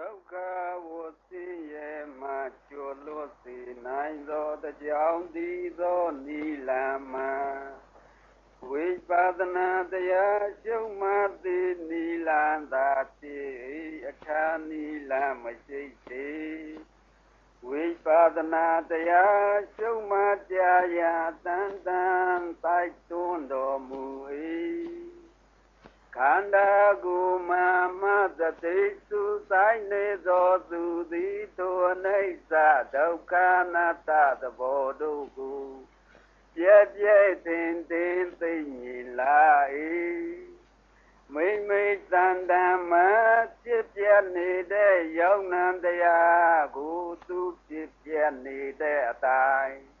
ဒုက္ခဝစီရဲ့မှာကျော်လွတ်စေနိုင်သောတကြောင်ဒီသောနိလမဝိပဿနာတရားရှုမှတ်သည်နိလန္တာတိအခါနိလမရှိသေးဝိပဿနာတရားရှုမှတ်ကြရာတန်တန်တိုက်တွန်းတော်မူ၏ ခန္ဓာကိုယ်မှာမသတိစုဆိုင်နေသောသူသည်ထိုအနိစ္စဒုက္ခနာတသဘောတို့ကိုပြည့်ပြည့်တင်တင်သိမြင်လာ၏မိမိတန်တမ်းမှာဖြစ်ပြနေတဲ့ယောနံတရားကိုသူဖြစ်ပြနေတဲ့အတိုင်း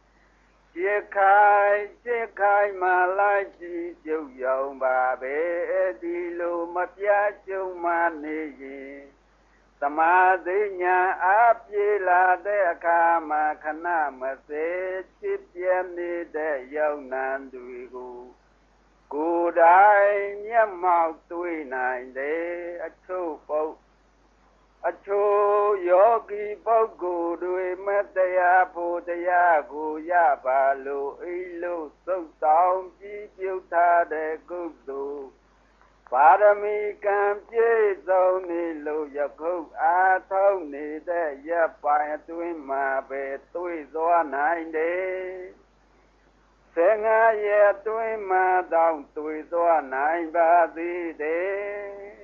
ရခိုင်ရခိုင်မှာလာရှိကျုပ်ရောက်ပါပဲဒီလိုမပြကျုံမနေရင်သမာဓိညာအပြေလာတဲ့အခါမှာခဏမစဲချစ်ပြနေတဲ့ရောက်နံတွေကိုကိုယ်တိုင်မျက်မှောက်တွေ့နိုင်တယ်အထုပ်ပုတ် အချို့ယောဂီပုဂ္ဂိုလ်တွေမတရားဖို့တရားကိုရပါလို့အိလို့သုတ်တောင်းပြီးပြုထားတဲ့ကုသိုလ်ပါရမီကံပြည့်စုံနေလို့ယခုအားထုတ်နေတဲ့ရပ်ပိုင်အတွင်းမှာပဲတွေ့သွားနိုင်တယ်ဆယ်ငါရဲ့အတွင်းမှာတောင်းတွေ့သွားနိုင်ပါသေးတယ်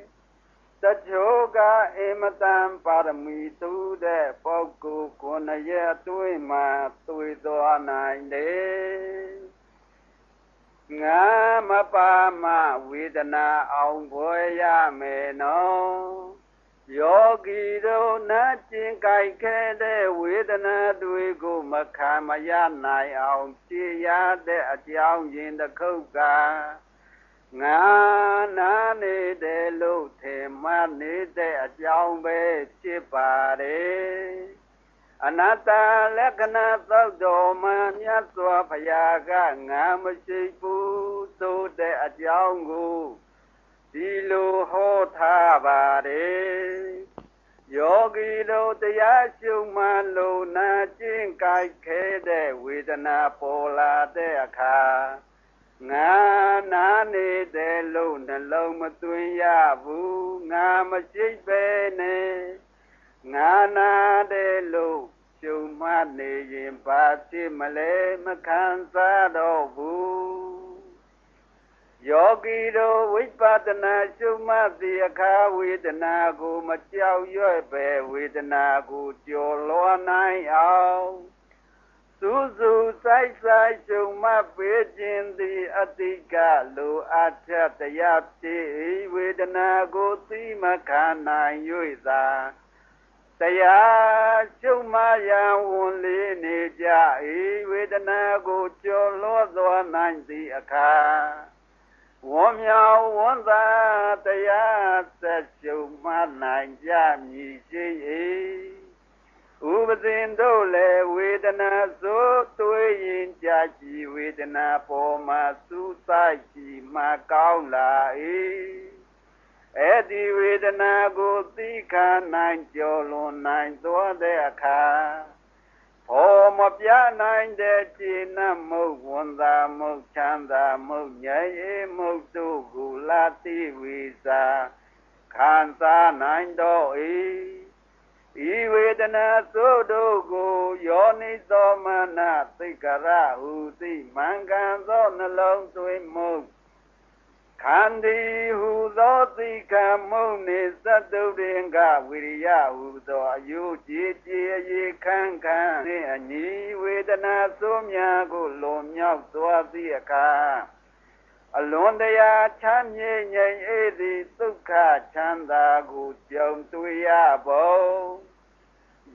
တချို့ကအင်မတန်ပါရမီတူတဲ့ပုဂ္ဂိုလ်ကိုယ်နဲ့ရဲ့အတွင်းမှာတွေ့သွားနိုင်တယ်ငါမပါမဝေဒနာအောင်ဖွယ်ရမယ်နော်ယောဂီတို့နာကျင်ကြိုက်ခဲ့တဲ့ဝေဒနာတွေကိုမခံမရနိုင်အောင်ကြည်ရတဲ့အကြောင်းရင်းတစ်ခုက ငါနာနေတဲ့လို့ထေမနေတဲ့အကြောင်းပဲဖြစ်ပါတယ်အနတ္တလက္ခဏာသောတော်မှာမြတ်စွာဘုရားကငါမရှိဘူးသို့တဲ့အကြောင်းကိုဒီလိုဟောထားပါတယ်ယောဂီတို့တရားရှုမှလို့နာကျင့်ကြိုက်ခဲတဲ့ဝေဒနာပေါ်လာတဲ့အခါ ငါနာနေတဲ့လို့နှလုံးမသွင်းရဘူးငါမရှိပဲနဲ့ငါနာတဲ့လို့ရှုံမှနေရင်ဘာဖြစ်မလဲမခံစားတော့ဘူးယောဂီတို့ဝိပဿနာရှုမှတ်သည့်အခါဝေဒနာကို မကြောက်ရွံ့ပဲဝေဒနာကိုကြော်လွှားနိုင်အောင် စုစုဆိုင်ဆိုင်ရှုံမပေးခြင်းသည်အတိကလိုအပ်ချက်တရားဖြစ်ဝေဒနာကိုသိမခံနိုင်၍သာတရားရှုံမရန်ဝန်လေးနေကြ၏ဝေဒနာကိုကျော်လွှတ်သွားနိုင်သည့်အခါဝေါမြောင်ဝန်သာတရားဆက်ရှုံမနိုင်ကြမည်ရှိ၏ ဥပဇင်တို့လည်းဝေဒနာဆိုတွေးရင်ကြာကြည်ဝေဒနာပေါ်မှာစူးစိုက်ကြည်မှကောင်းလာ၏အဲ့ဒီဝေဒနာကိုသိခံနိုင်ကြော်လွန်နိုင်သောတဲ့အခါဖော်မပြနိုင်တဲ့ခြေနှမုတ်ဝန်သာမုတ်ချမ်းသာမုတ်ငြိမ်မုတ်တို့ကိုလာတိဝိစာခံစားနိုင်တော့၏ ဤဝေဒနာသို့တို့ကိုယောနိသောမနသိက္ခရဟုသိမံကံသောနှလုံးသွင်းမှုခန္ဒီဟုသောသိခံမှုနှင့်သတ္တုရင်ကဝိရိယဟုသောအယုကြည်ကြည်အေခံခံနှင့်အညီဝေဒနာသို့များကိုလွန်မြောက်သွားသည့်အခါ အလွန်တရာချမ်းမြေ့ငြိမ်အေးသည့်ဒုက္ခချမ်းသာကိုကြုံတွေ့ရဖို့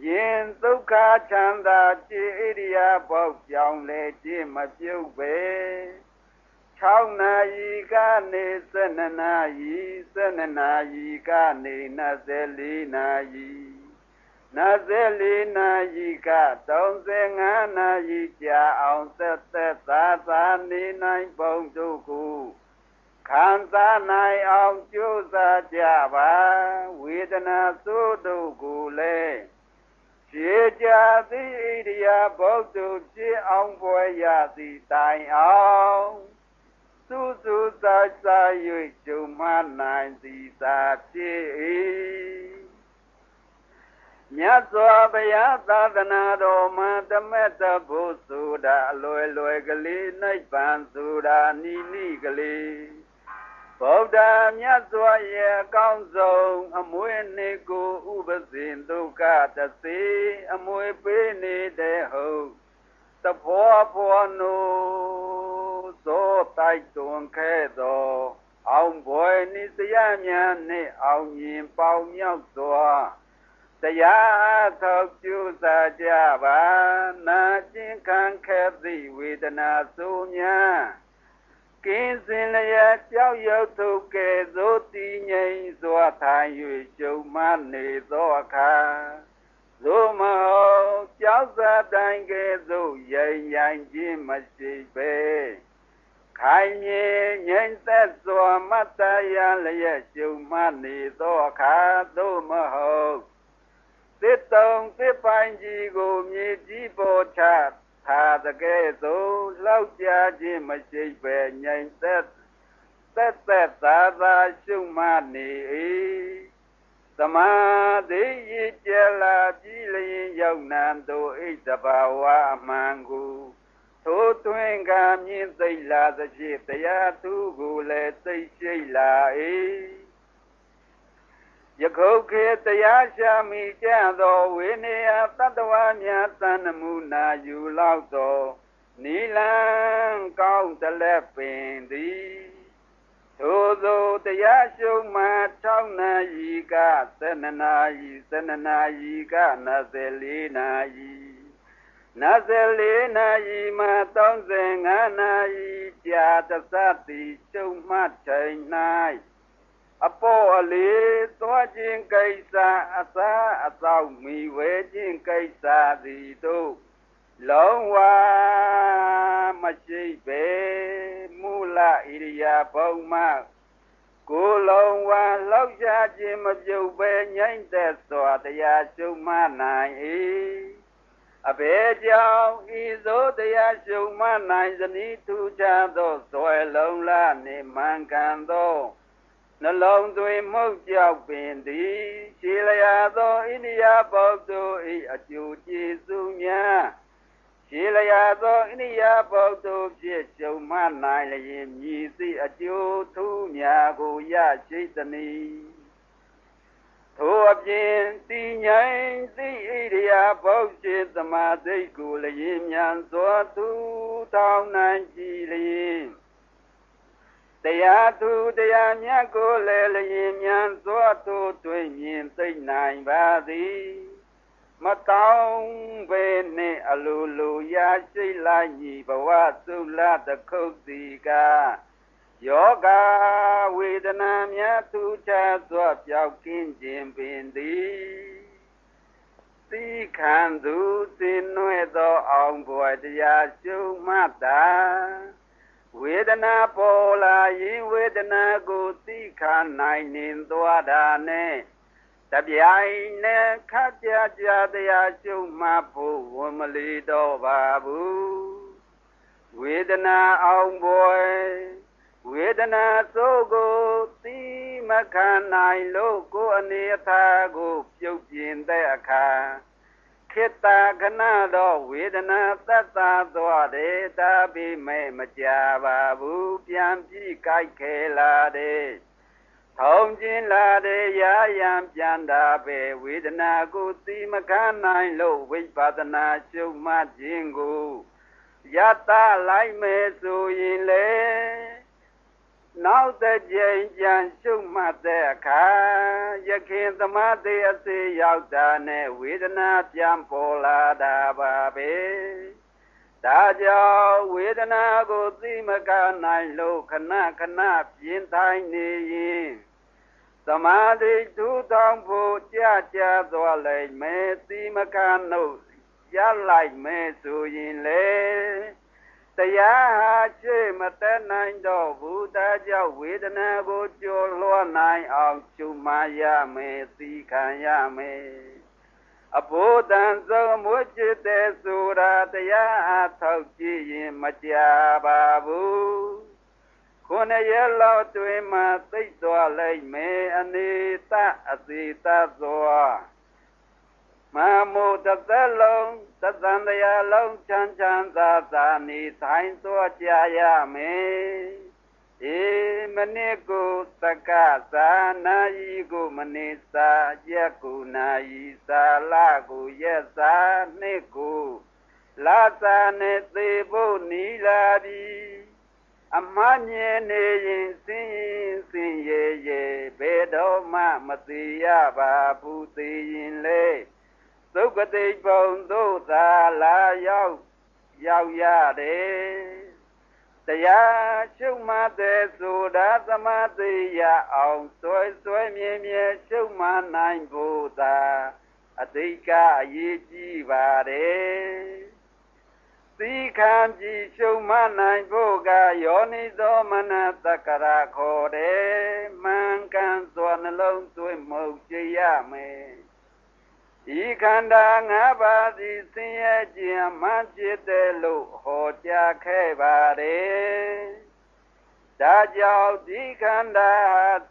ယင်ဒုက္ခချမ်းသာကြည်ဣရိယာပေါက်ကြောင်းလေကြည်မပြုတ်ပဲ6နာရီကနေ7နာရီ7နာရီကနေ24နာရီ 24နာရီက35နာရီကြာအောင်သက်သက်သာသာနေနိုင်ပုံတို့ကိုခခံစားနိုင်အောင်ကြိုးစားကြပါဝေဒနာသို့တို့ကိုလည်းခြေကြသည်ဣရိယာပုဒ်တို့ဖြစ်အောင်ပွဲရသည်တိုင်အောင်သူသူသာသာ၍ဂျုံမနိုင်သည်သာဖြစ်၏ မြတ်စွာဘုရားသာသနာတော်မှာတမက်တဘုဆိုတာအလွယ်လွယ်ကလေးနိဗ္ဗာန်ဆိုတာနိနိကလေးဗုဒ္ဓမြတ်စွာရဲ့အကောင်းဆုံးအမွေနေကိုဥပဇင်ဒုက္ခတစေအမွေပေးနေတဲ့ဟုတ်သဘောဖောနိုသောတိုက်တွန်ခဲ့သောအောင်ဘွယ်နိစယမြန်နှင့်အောင်ရင်ပေါင်းမြောက်စွာ တရားထောက်ကျူစာကြပါနာကျင်ခံခဲ့သည့်ဝေဒနာဆိုများကင်းစင်လျက်ကြောက်ရွံ့ထုကဲ့သို့တည်ငြိမ်စွာထိုင်၍ကျုံမနေသောအခါသို့မဟုတ်ကြောက်စာတိုင်းကဲ့သို့ရင်ရိုင်ခြင်းမရှိပဲခိုင်မြေငြိမ်သက်စွာမတ်တရားလျက်ကျုံမနေသောအခါသို့မဟုတ် သစ်တုံသစ်ပိုင်းကြီးကိုမြေကြီးပေါ်ချထားတဲ့ကဲ့သို့လောက်ကြခြင်းမရှိပဲငြိမ်သက်သက်သက်သာသာရှုမှတ်နေ၏သမာဓိရည်ကြလာပြီလျင်ရောက်နံတို့ဣတဘာဝအမှန်ကိုသို့တွင်ကမြင်သိလာသဖြင့်တရားသူကိုလည်းသိရှိလာ၏ ယခုခေတရားရှာမိကြသောဝိနည်းတတ္တဝါများသံနမူနာယူလောက်သောနိလံကောင်းတလက်ပင်သည်ထိုသောတရားရှုံးမှ6နာရီက7နာရီ7နာရီက24နာရီ24နာရီမှ35နာရီကြာတသတိရှုံးမှချိန်၌ အပေါ်အလေးသွားခြင်းကိစ္စအသာအသောမိဝဲခြင်းကိစ္စသည်တို့လုံးဝမရှိပဲမူလဣရိယာပုံမှကိုလုံးဝလောက်ရခြင်းမပြုတ်ပဲညှိမ့်သက်စွာတရားရှုမှနိုင်၏အဘယ်ကြောင့်ဤသို့တရားရှုမှနိုင်သနည်းထူးခြားသောဇွယ်လုံးလားနှင့်မှန်ကန်သော နှလုံးသွင်းမှုကြောက်ပင်သည်ရှည်လျာသောဣန္ဒိယပုဂ္ဂိုလ်၏အကျိုးကျေးဇူးများရှည်လျာသောဣန္ဒိယပုဂ္ဂိုလ်ဖြစ်ရှုံမှနိုင်လျင်မြည်သည့်အကျိုးထူးများကိုရရှိသည်ထိုအပြင်တည်ငြိမ်သည့်ဣရိယာပုတ်ရှိသမာဓိကိုလျင်မြန်စွာသူထောင်းနိုင်ကြည်လျင် တရားသူတရားမြတ်ကိုလည်းလျင်မြန်စွာသို့တွေ့မြင်သိနိုင်ပါသည်မတောင်းပဲနှင့်အလိုလိုရရှိလိုက်ညီဘဝသုလတခုတ်စီကယောဂဝေဒနာများသူချစွာပြောက်ကင်းခြင်းပင်သည်သီခံသူသိနွဲ့သောအောင်ဘဝတရားရှုမှတ်တာ ဝေဒနာပေါ်လာရင်ဝေဒနာကိုသိခနိုင်နေသွားတာနဲ့တပြိုင်နဲ့ခပ်ကြကြတရားရှုမှတ်ဖို့ဝန်မလီတော့ပါဘူးဝေဒနာအောင်ပွဲဝေဒနာသို့ကိုသိမခံနိုင်လို့ကိုယ်အနေအထားကိုပြုတ်ပြင်းတဲ့အခါ ခေတ္တခဏတော့ဝေဒနာသက်သာသွားတယ်ဒါပေမဲ့မကြပါဘူးပြန်ပြီးကြိုက်ခဲလာတယ်ထုံကျင်လာတဲ့ရာယံပြန်တာပဲဝေဒနာကိုသိမခံနိုင်လို့ဝိပဿနာရှုမှတ်ခြင်းကိုယတလိုက်မယ်ဆိုရင်လေ နောက်တဲ့ကြိမ်ပြန်ရှုမှတ်တဲ့အခါယခင်သမာဓိအစေရောက်တာနဲ့ဝေဒနာပြန်ပေါ်လာတာပါပဲဒါကြောင့်ဝေဒနာကိုသိမကနိုင်လို့ခဏခဏပြင်းတိုင်းနေရင်သမာဓိထူထောင်ဖို့ကြာကြာသွားလိုက်မယ်သိမကနှုတ်ရလိုက်မယ်ဆိုရင်လေ တရားဟာရှေ့မတက်နိုင်တော့ဘူးဒါကြောင့်ဝေဒနာကိုကြော်လွှားနိုင်အောင်ရှုမှရမယ်သိခံရမယ်အဘိုးတန်စုံမွချစ်တဲ့ဆိုတာတရားအထောက်ကြည့်ရင်မကြပါဘူးခုနှစ်ရက်လောက်တွင်မှသိသွားလိုက်မယ်အနေတအစီတသောမမို့တစ်သက်လုံး သတ္တန်တရားလုံးချမ်းချမ်းသာသာနေထိုင်သွားကြရမယ်ေမနစ်ကိုသကသာနာယီကိုမနိစာရက်ကိုနာယီစာလကိုရက်စာနှစ်ကိုလာသာနဲ့သေဖို့နီလာပြီအမမြင်နေရင်စင်ရင်စင်ရဲ့ရဲ့ဘယ်တော့မှမသေးရပါဘူးသေးရင်လေ သုကတိပုံသို့သာလာရောက်ရောက်ရတယ်တရားရှုမှတ်တဲ့ဆိုတာသမာဓိရအောင်စွဲစွဲမြဲမြဲရှုမှတ်နိုင်ဖို့သာအတိတ်ကအရေးကြီးပါတယ်သီခံကြည်ရှုမှတ်နိုင်ဖို့ကယောနိသောမနတက္ကရာခေါ်တယ်မှန်ကန်စွာနှလုံးသွင်းမှုကြရမယ် ဤခန္ဓာငါးပါးသည်ဆင်းရဲခြင်းမှဖြစ်တယ်လို့ဟောကြားခဲ့ပါတယ်။ဒါကြောင့်ဒီခန္ဓာ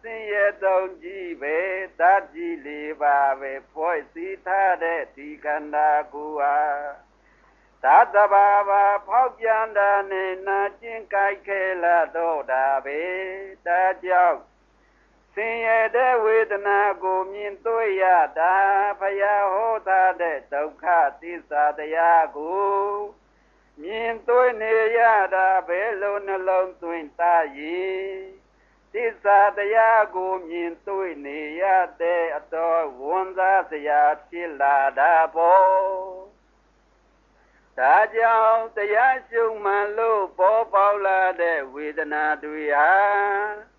ဆင်းရဲသုံးကြီးပဲတတ်ကြည်လေးပါပဲဖွဲ့စည်းထားတဲ့ဒီခန္ဓာကိုယ်ဟာသတ္တဘာဘာဖောက်ပြန်တာနဲ့နာကျင်ကြိုက်ခဲလာတော့တာပဲဒါကြောင့် ဆင်းရဲတဲ့ဝေဒနာကိုမြင်တွေ့ရတာဘုရားဟောထားတဲ့ဒုက္ခသစ္စာတရားကိုမြင်တွေ့နေရတာဘယ်လိုနှလုံးသွင်းသားရည်သစ္စာတရားကိုမြင်တွေ့နေရတဲ့အတော်ဝန်သားစရာဖြစ်လာတာပေါ့ဒါကြောင့်တရားရှုမှန်လို့ပေါ်ပေါလာတဲ့ဝေဒနာတွေဟာ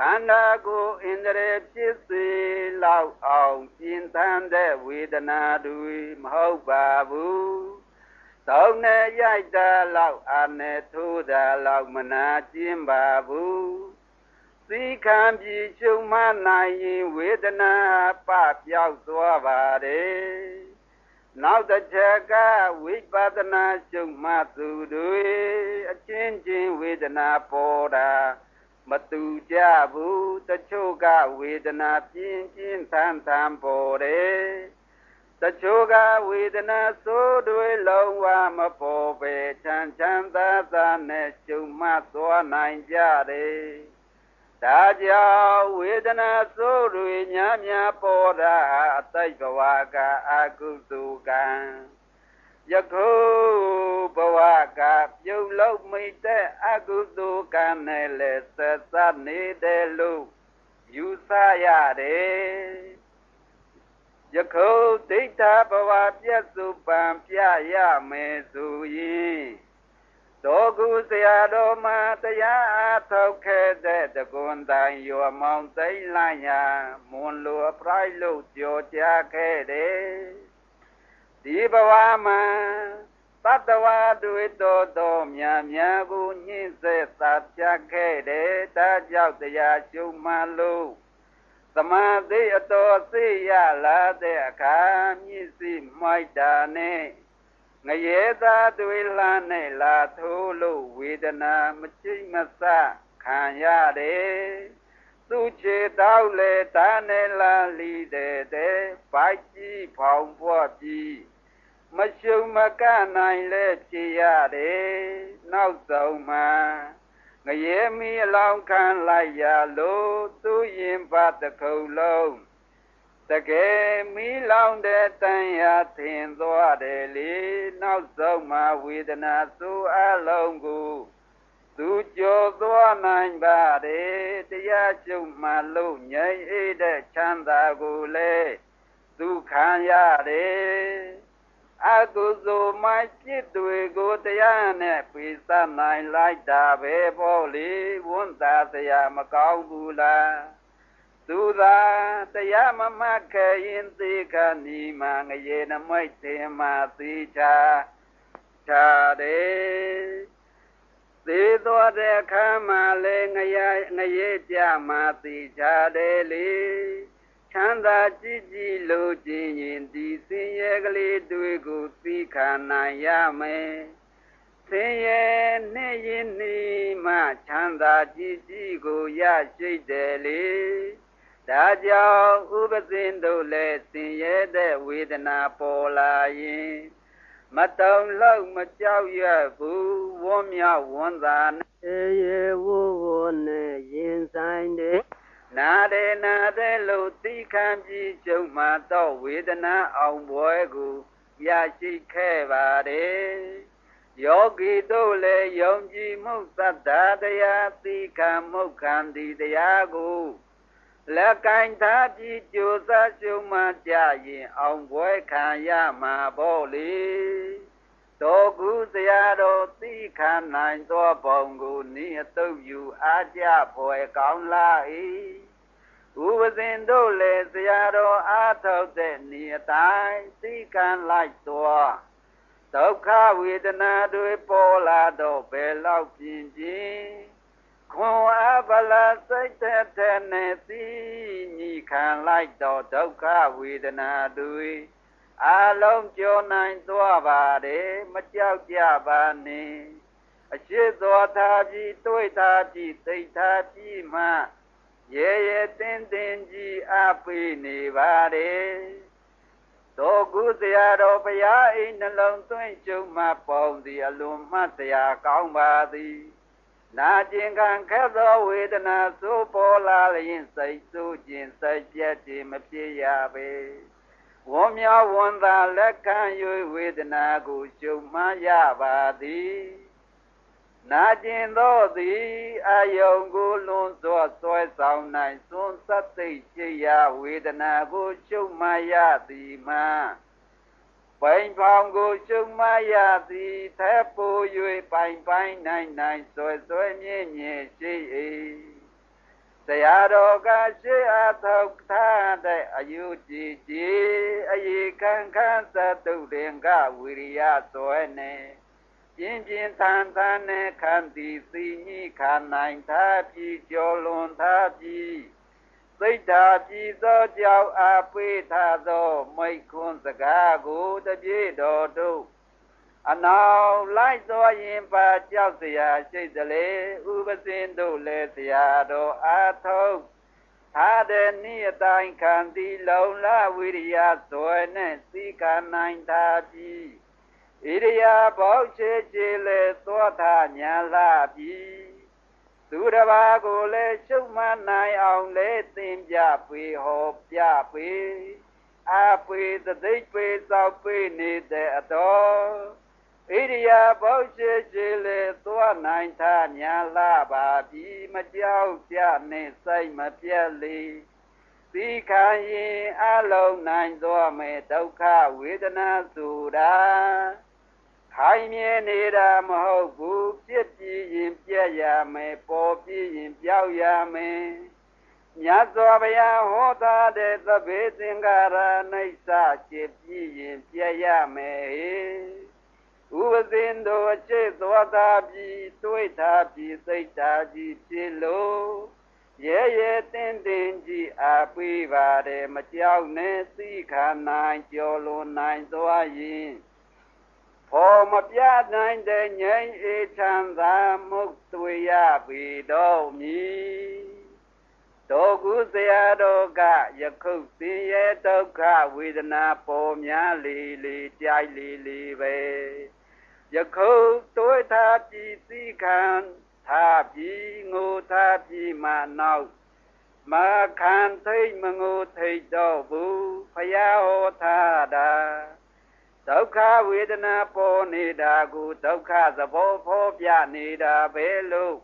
ခန္ဓာကိုယ်ဣန္ဒြေဖြစ်စေလောက်အောင်ကျင်သန်တဲ့ဝေဒနာတွေမဟုတ်ပါဘူး။သောင်းနဲ့ရိုက်တာလောက်အာနဲ့ထိုးတာလောက်မနာကျင်ပါဘူး။သီခံပြီးရှုံမနိုင်ရင်ဝေဒနာပပြောက်သွားပါတယ်။နောက်တစ်ချက်ကဝိပဿနာရှုံမှသူတွေအချင်းချင်းဝေဒနာပေါ်တာ မတူကြဘူးတချို့ကဝေဒနာပြင်းပြင်းထန်ထန်ပေါ်တယ်တချို့ကဝေဒနာဆိုးတွေလုံးဝမပေါ်ပဲချမ်းချမ်းသာသာနဲ့ကျုံမှသွားနိုင်ကြတယ်ဒါကြောင့်ဝေဒနာဆိုးတွေများများပေါ်တာအတိတ်ဘဝကအကုသိုလ်ကံ ယခုဘဝကပြုတ်လုံးမိတဲ့အကုသိုလ်ကံနဲ့လည်းဆက်စပ်နေတယ်လို့ယူဆရတယ်ယခုဒိဋ္ဌဘဝပြည့်စုံပံပြရမယ်ဆိုရင်တောကုဆရာတော်မှာတရားအားထုတ်ခဲ့တဲ့တကွန်တိုင်းရောမောင်သိမ့်လိုက်ရာမွန်လိုအပရိုက်လို့ကြော်ကြားခဲ့တယ် ဒီဘဝမှာတတဝါတွေတော်တော်များများကိုညှင်းဆက်သာပြခဲ့တယ်ဒါကြောင့်တရားရှုမှန်လို့သမာဓိအတော်သိရလာတဲ့အခါမြင့်စီမိုက်တာနဲ့ငရေသာတွေလှမ်းနဲ့လာထိုးလို့ဝေဒနာမချိတ်မဆခံရတယ်သူချေတောက်လေတာနဲ့လာလီတဲ့တဲ့ပိုက်ကြီးဖောင်ပွားပြီး မရှုံမကနိုင်လဲဖြစ်ရတယ်နောက်ဆုံးမှာငရေမီအလောင်းခံလိုက်ရလို့သူရင်ပါတခုံလုံးတကယ်မီးလောင်တဲ့တန်ရာထင်သွားတယ်လေနောက်ဆုံးမှာဝေဒနာဆိုးအလုံးကိုသူကြော်သွားနိုင်ပါတယ်တရားရှုမှလို့ငြိမ်အေးတဲ့ချမ်းသာကိုလေသူခံရတယ် အကုသိုလ်မှจิตတွေကိုတရားနဲ့ပိစနိုင်လိုက်တာပဲပေါ့လေဝန်တာတရားမကောင်းဘူးလားသူသာတရားမမှတ်ခဲ့ရင်သေခဏီမှာငရေနမိတ်တင်မှာသိချာချာတယ်သေးသောတဲ့အခါမှလည်းငရငရဲကြမှာသိကြတယ်လေ ချမ်းသာကြည်ကြည်လို့ခြင်းရင်ဒီစင်ရဲ့ကလေးတွေကိုသိခံနိုင်ရမယ်ဆင်းရဲနှင့်ရင်နှီးမှချမ်းသာကြည်ကြည်ကိုရရှိတယ်လေဒါကြောင့်ဥပဇင်းတို့လည်းဆင်းရဲတဲ့ဝေဒနာပေါ်လာရင်မတုံလို့မကြောက်ရဘူးဝန်းမြောက်ဝန်းသာအေးရေဝိုးဝနဲ့ရင်ဆိုင်တဲ့ နာဒေနာတဲ့လို့သိခံပြီးကျုံမှတော့ဝေဒနာအောင်ပွဲကိုရရှိခဲ့ပါတယ်ယောဂီတို့လည်းယုံကြည်မှုသတ္တတရားသိခံမှုခံဒီတရားကိုလက်ကင်ထားပြီးကြိုးစားရှုံးမှကြရင်အောင်ပွဲခံရမှာပေါ့လေ တော်ကူစရာတော်သိခံနိုင်သောဘုံကိုနိအတုပ်ယူအားကြဖွယ်ကောင်းလာ၏ဥပဇင်တို့လည်းစရာတော်အားထုတ်တဲ့နိအတိုင်းသိခံလိုက်သောဒုက္ခဝေဒနာတွေပေါ်လာတော့ဘယ်လောက်ပြင်းပြင်းခွန်အားဗလာစိတ်တဲ့တဲ့နဲ့သိညီခံလိုက်တော့ဒုက္ခဝေဒနာတွေ အလုံးကြောနိုင်သွားပါတယ်မကြောက်ကြပါနဲ့အရှိသောသာပြီးတွေးသာပြီးသိသာပြီးမှရဲရဲတင်းတင်းကြီးအပိနေပါတယ်တော်ကုစရာတော်ဘုရားအိမ်နှလုံးသွင်းကျုံမှပေါင်းသည်အလွန်မှတ်စရာကောင်းပါသည်နာကျင်ခံခက်သောဝေဒနာသို့ပေါ်လာလျင်စိတ်ဆိုးခြင်းစိတ်ပြည့်ခြင်းမဖြစ်ရပေ ဝေါမြောဝန်သာလက်ခံ၍ဝေဒနာကိုရှုံမှရပါသည်နာကျင်သောသည်အယုံကိုလွန်စွာဆွဲဆောင်နိုင်သွန်သတိရှိရာဝေဒနာကိုရှုံမှရသည်မှာပိုင်ဖောင်ကိုရှုံမရသည်သဲပူ၍ပိုင်ပိုင်နိုင်နိုင်ဆွဲဆွဲမြင့်မြင့်ရှိ၏ တရားတော်ကရှိအထောက်ထားတဲ့အယုကြည်ကြည်အေခံခံသတုရင်ကဝိရိယဆွဲနေပြင်းပြင်းထန်ထန်နဲ့ခံသည်သိညိခံနိုင်သာပြီးကြောလွန်သာပြီးစိတ်ဓာပြည်သောကြောင့်အပိထားသောမိတ်ခွန်းစကားကိုတပြေတော်တို့ အနောက်လိုက်သောရင်ပါကြောက်เสียရှိသလေဥပစင်တို့လည်းတရားတော်အာထုတ်ထားတဲ့နိအတိုင်းခံသည်လုံလဝိရိယသွဲနဲ့သိကနိုင်သာပြီးဣရိယာပေါချေချေလေသောတာညာလာပြီးသူတစ်ပါးကိုလည်းရှုမှတ်နိုင်အောင်လေသင်ပြပေဟောပြပေအပေသတိပေသောပေနေတဲ့အတော် ဣရိယာပုရှိရှိလေသွားနိုင်သာညာလာပါပြီမကြောက်ကြနဲ့စိတ်မပြက်လေသီခံရင်အလုံးနိုင်သောမေဒုက္ခဝေဒနာဆိုတာခိုင်မြဲနေတာမဟုတ်ဘူးပြစ်ပြီးရင်ပြက်ရမယ်ပေါ်ပြီးရင်ပြောက်ရမယ်မြတ်စွာဘုရားဟောထားတဲ့သဗ္ဗေသင်္ကာရနှိစ္စจิตပြီးရင်ပြက်ရမယ် ဥပဇင်တို့အကျင့်သောတာပြီးတွေးတာပြီးစိတ်တာကြီးဖြစ်လို့ရဲရဲတင်းတင်းကြီးအပိပါတယ်မကြောက်နဲ့သိခါနိုင်ကြော်လွန်နိုင်သွားရင်ဖော်မပြနိုင်တဲ့ငြိမ်းအေးချမ်းသာမှုသွေရပြီတော်မူတောကုစရာတော်ကယခုသိရဲ့ဒုက္ခဝေဒနာပေါ်များလေလေကြိုက်လေလေပဲ ယခုတွေးထားပြီးသိခံထားပြီးငိုထားပြီးမှနောက်မခံသိမငိုထိတ်တော့ဘူးဖယားဟောထားတာဒုက္ခဝေဒနာပေါ်နေတာကိုဒုက္ခသဘောဖော်ပြနေတာပဲလို့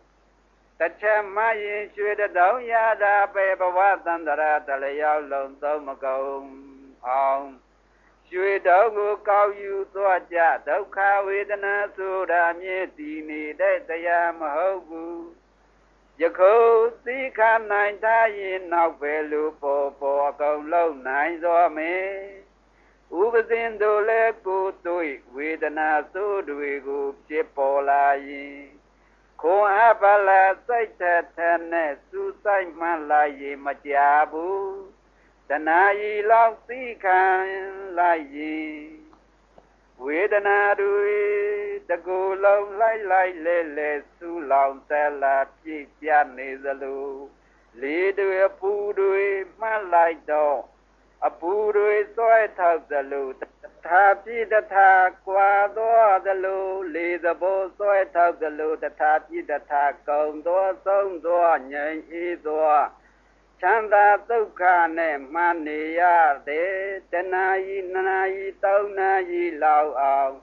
တချက်မှရင်ရွှေတောင်ရတာပဲဘဝတန္တရာတလျောက်လုံးသုံးမကုန်အောင် ရွှေတောင်ကိုကောက်ယူသွားကြဒုက္ခဝေဒနာဆိုတာမြည်တည်နေတဲ့တရားမဟုတ်ဘူးယခုသိခနိုင်သားရင်နောက်ပဲလို့ပေါ်ပေါ်အကုန်လုံးနိုင်သောမင်းဥပဇင်တို့လည်းကိုယ်တွေ့ဝေဒနာသို့တွေကိုဖြစ်ပေါ်လာရင်ခွန်အပလာစိတ်ထထနဲ့စူးစိုက်မှလိုက်ရေမကြဘူး တဏှာကြီးလောက်သိခံလိုက်ရေဝေဒနာတွေတကူလုံးလိုက်လိုက်လဲလဲစူးလောင်သက်လာပြည့်ပြနေသလိုလေတွေအပူတွေမှတ်လိုက်တော့အပူတွေစွဲထောက်သလိုထာပြိတထာကွာသောသလိုလေသဘောစွဲထောက်သလိုတထာပြိတထာကုံသောဆုံးသောငြိမ်ဤသော ချမ်းသာဒုက္ခနဲ့မှန်နေရတဲ့တဏှာဤနနာဤတောင်းနာဤလောက်အောင်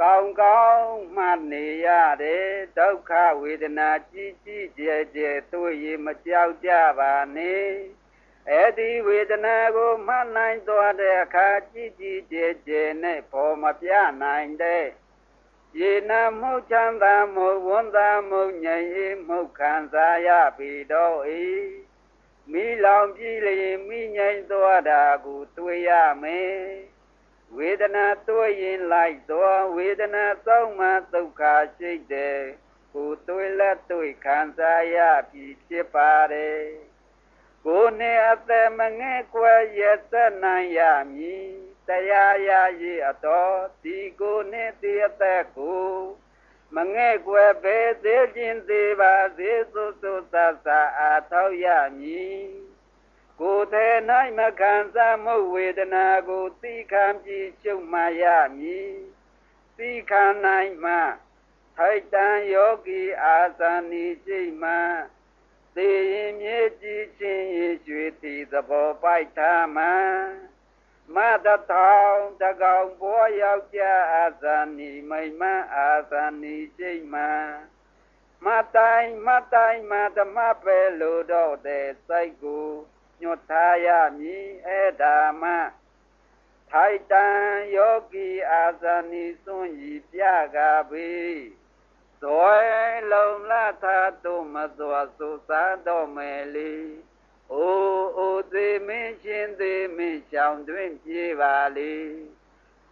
ကောင်းကောင်းမှတ်နေရတယ်ဒုက္ခဝေဒနာကြီးကြီးကျယ်ကျယ်တွေ့ရင်မကြောက်ကြပါနဲ့အဲ့ဒီဝေဒနာကိုမှတ်နိုင်သွားတဲ့အခါကြီးကြီးကျယ်ကျယ်နဲ့ပေါ်မပြနိုင်တဲ့ယေနမှုချမ်းသာမှုဝန်သာမှုငြိမ်အေးမှုခံစားရပြီတော့ဤ မိလောင်ပြီလေမိငြိမ်သွားတာကိုတွေ့ရမယ်ဝေဒနာတွေ့ရင်လိုက်သောဝေဒနာသုံးမှဒုက္ခရှိတယ်ကိုတွေ့လက်တွေ့ခံစားရပြီဖြစ်ပါတယ်ကိုနဲ့အသက်မငဲ့ကွယ်ရသက်နိုင်ရမည်တရားရည်အတော်ဒီကိုနဲ့ဒီအသက်ကို မငဲ့ကွယ်ပဲသေးခြင်းသေးပါသေးသို့သို့သသအာထောက်ရမည်ကိုယ်ထဲ၌မခံစားမှုဝေဒနာကိုသိခံပြီးရှုမှတ်ရမည်သိခံနိုင်မှထိုက်တန်ယောဂီအာသနိစိတ်မှသေရင်မြေကြည်ချင်းရရွှေတီသဘောပိုက်ထားမှ မတထောင်တကောင်ဘောယောက်ျားအာသနိမိမအာသနိစိတ်မှမတိုင်းမတိုင်းမဓမ္မပဲလို့တော့တဲ့စိတ်ကိုညွတ်ထားရမည်အဲ့ဒါမှထိုက်တန်ယောဂီအာဇာနိစွန့်ဤပြကပေဇွဲလုံလသာတို့မသောသုသာတော်မယ်လေ အိုအိုသေးမင်းရှင်သေးမင်းရှောင်တွင်ပြေပါလေ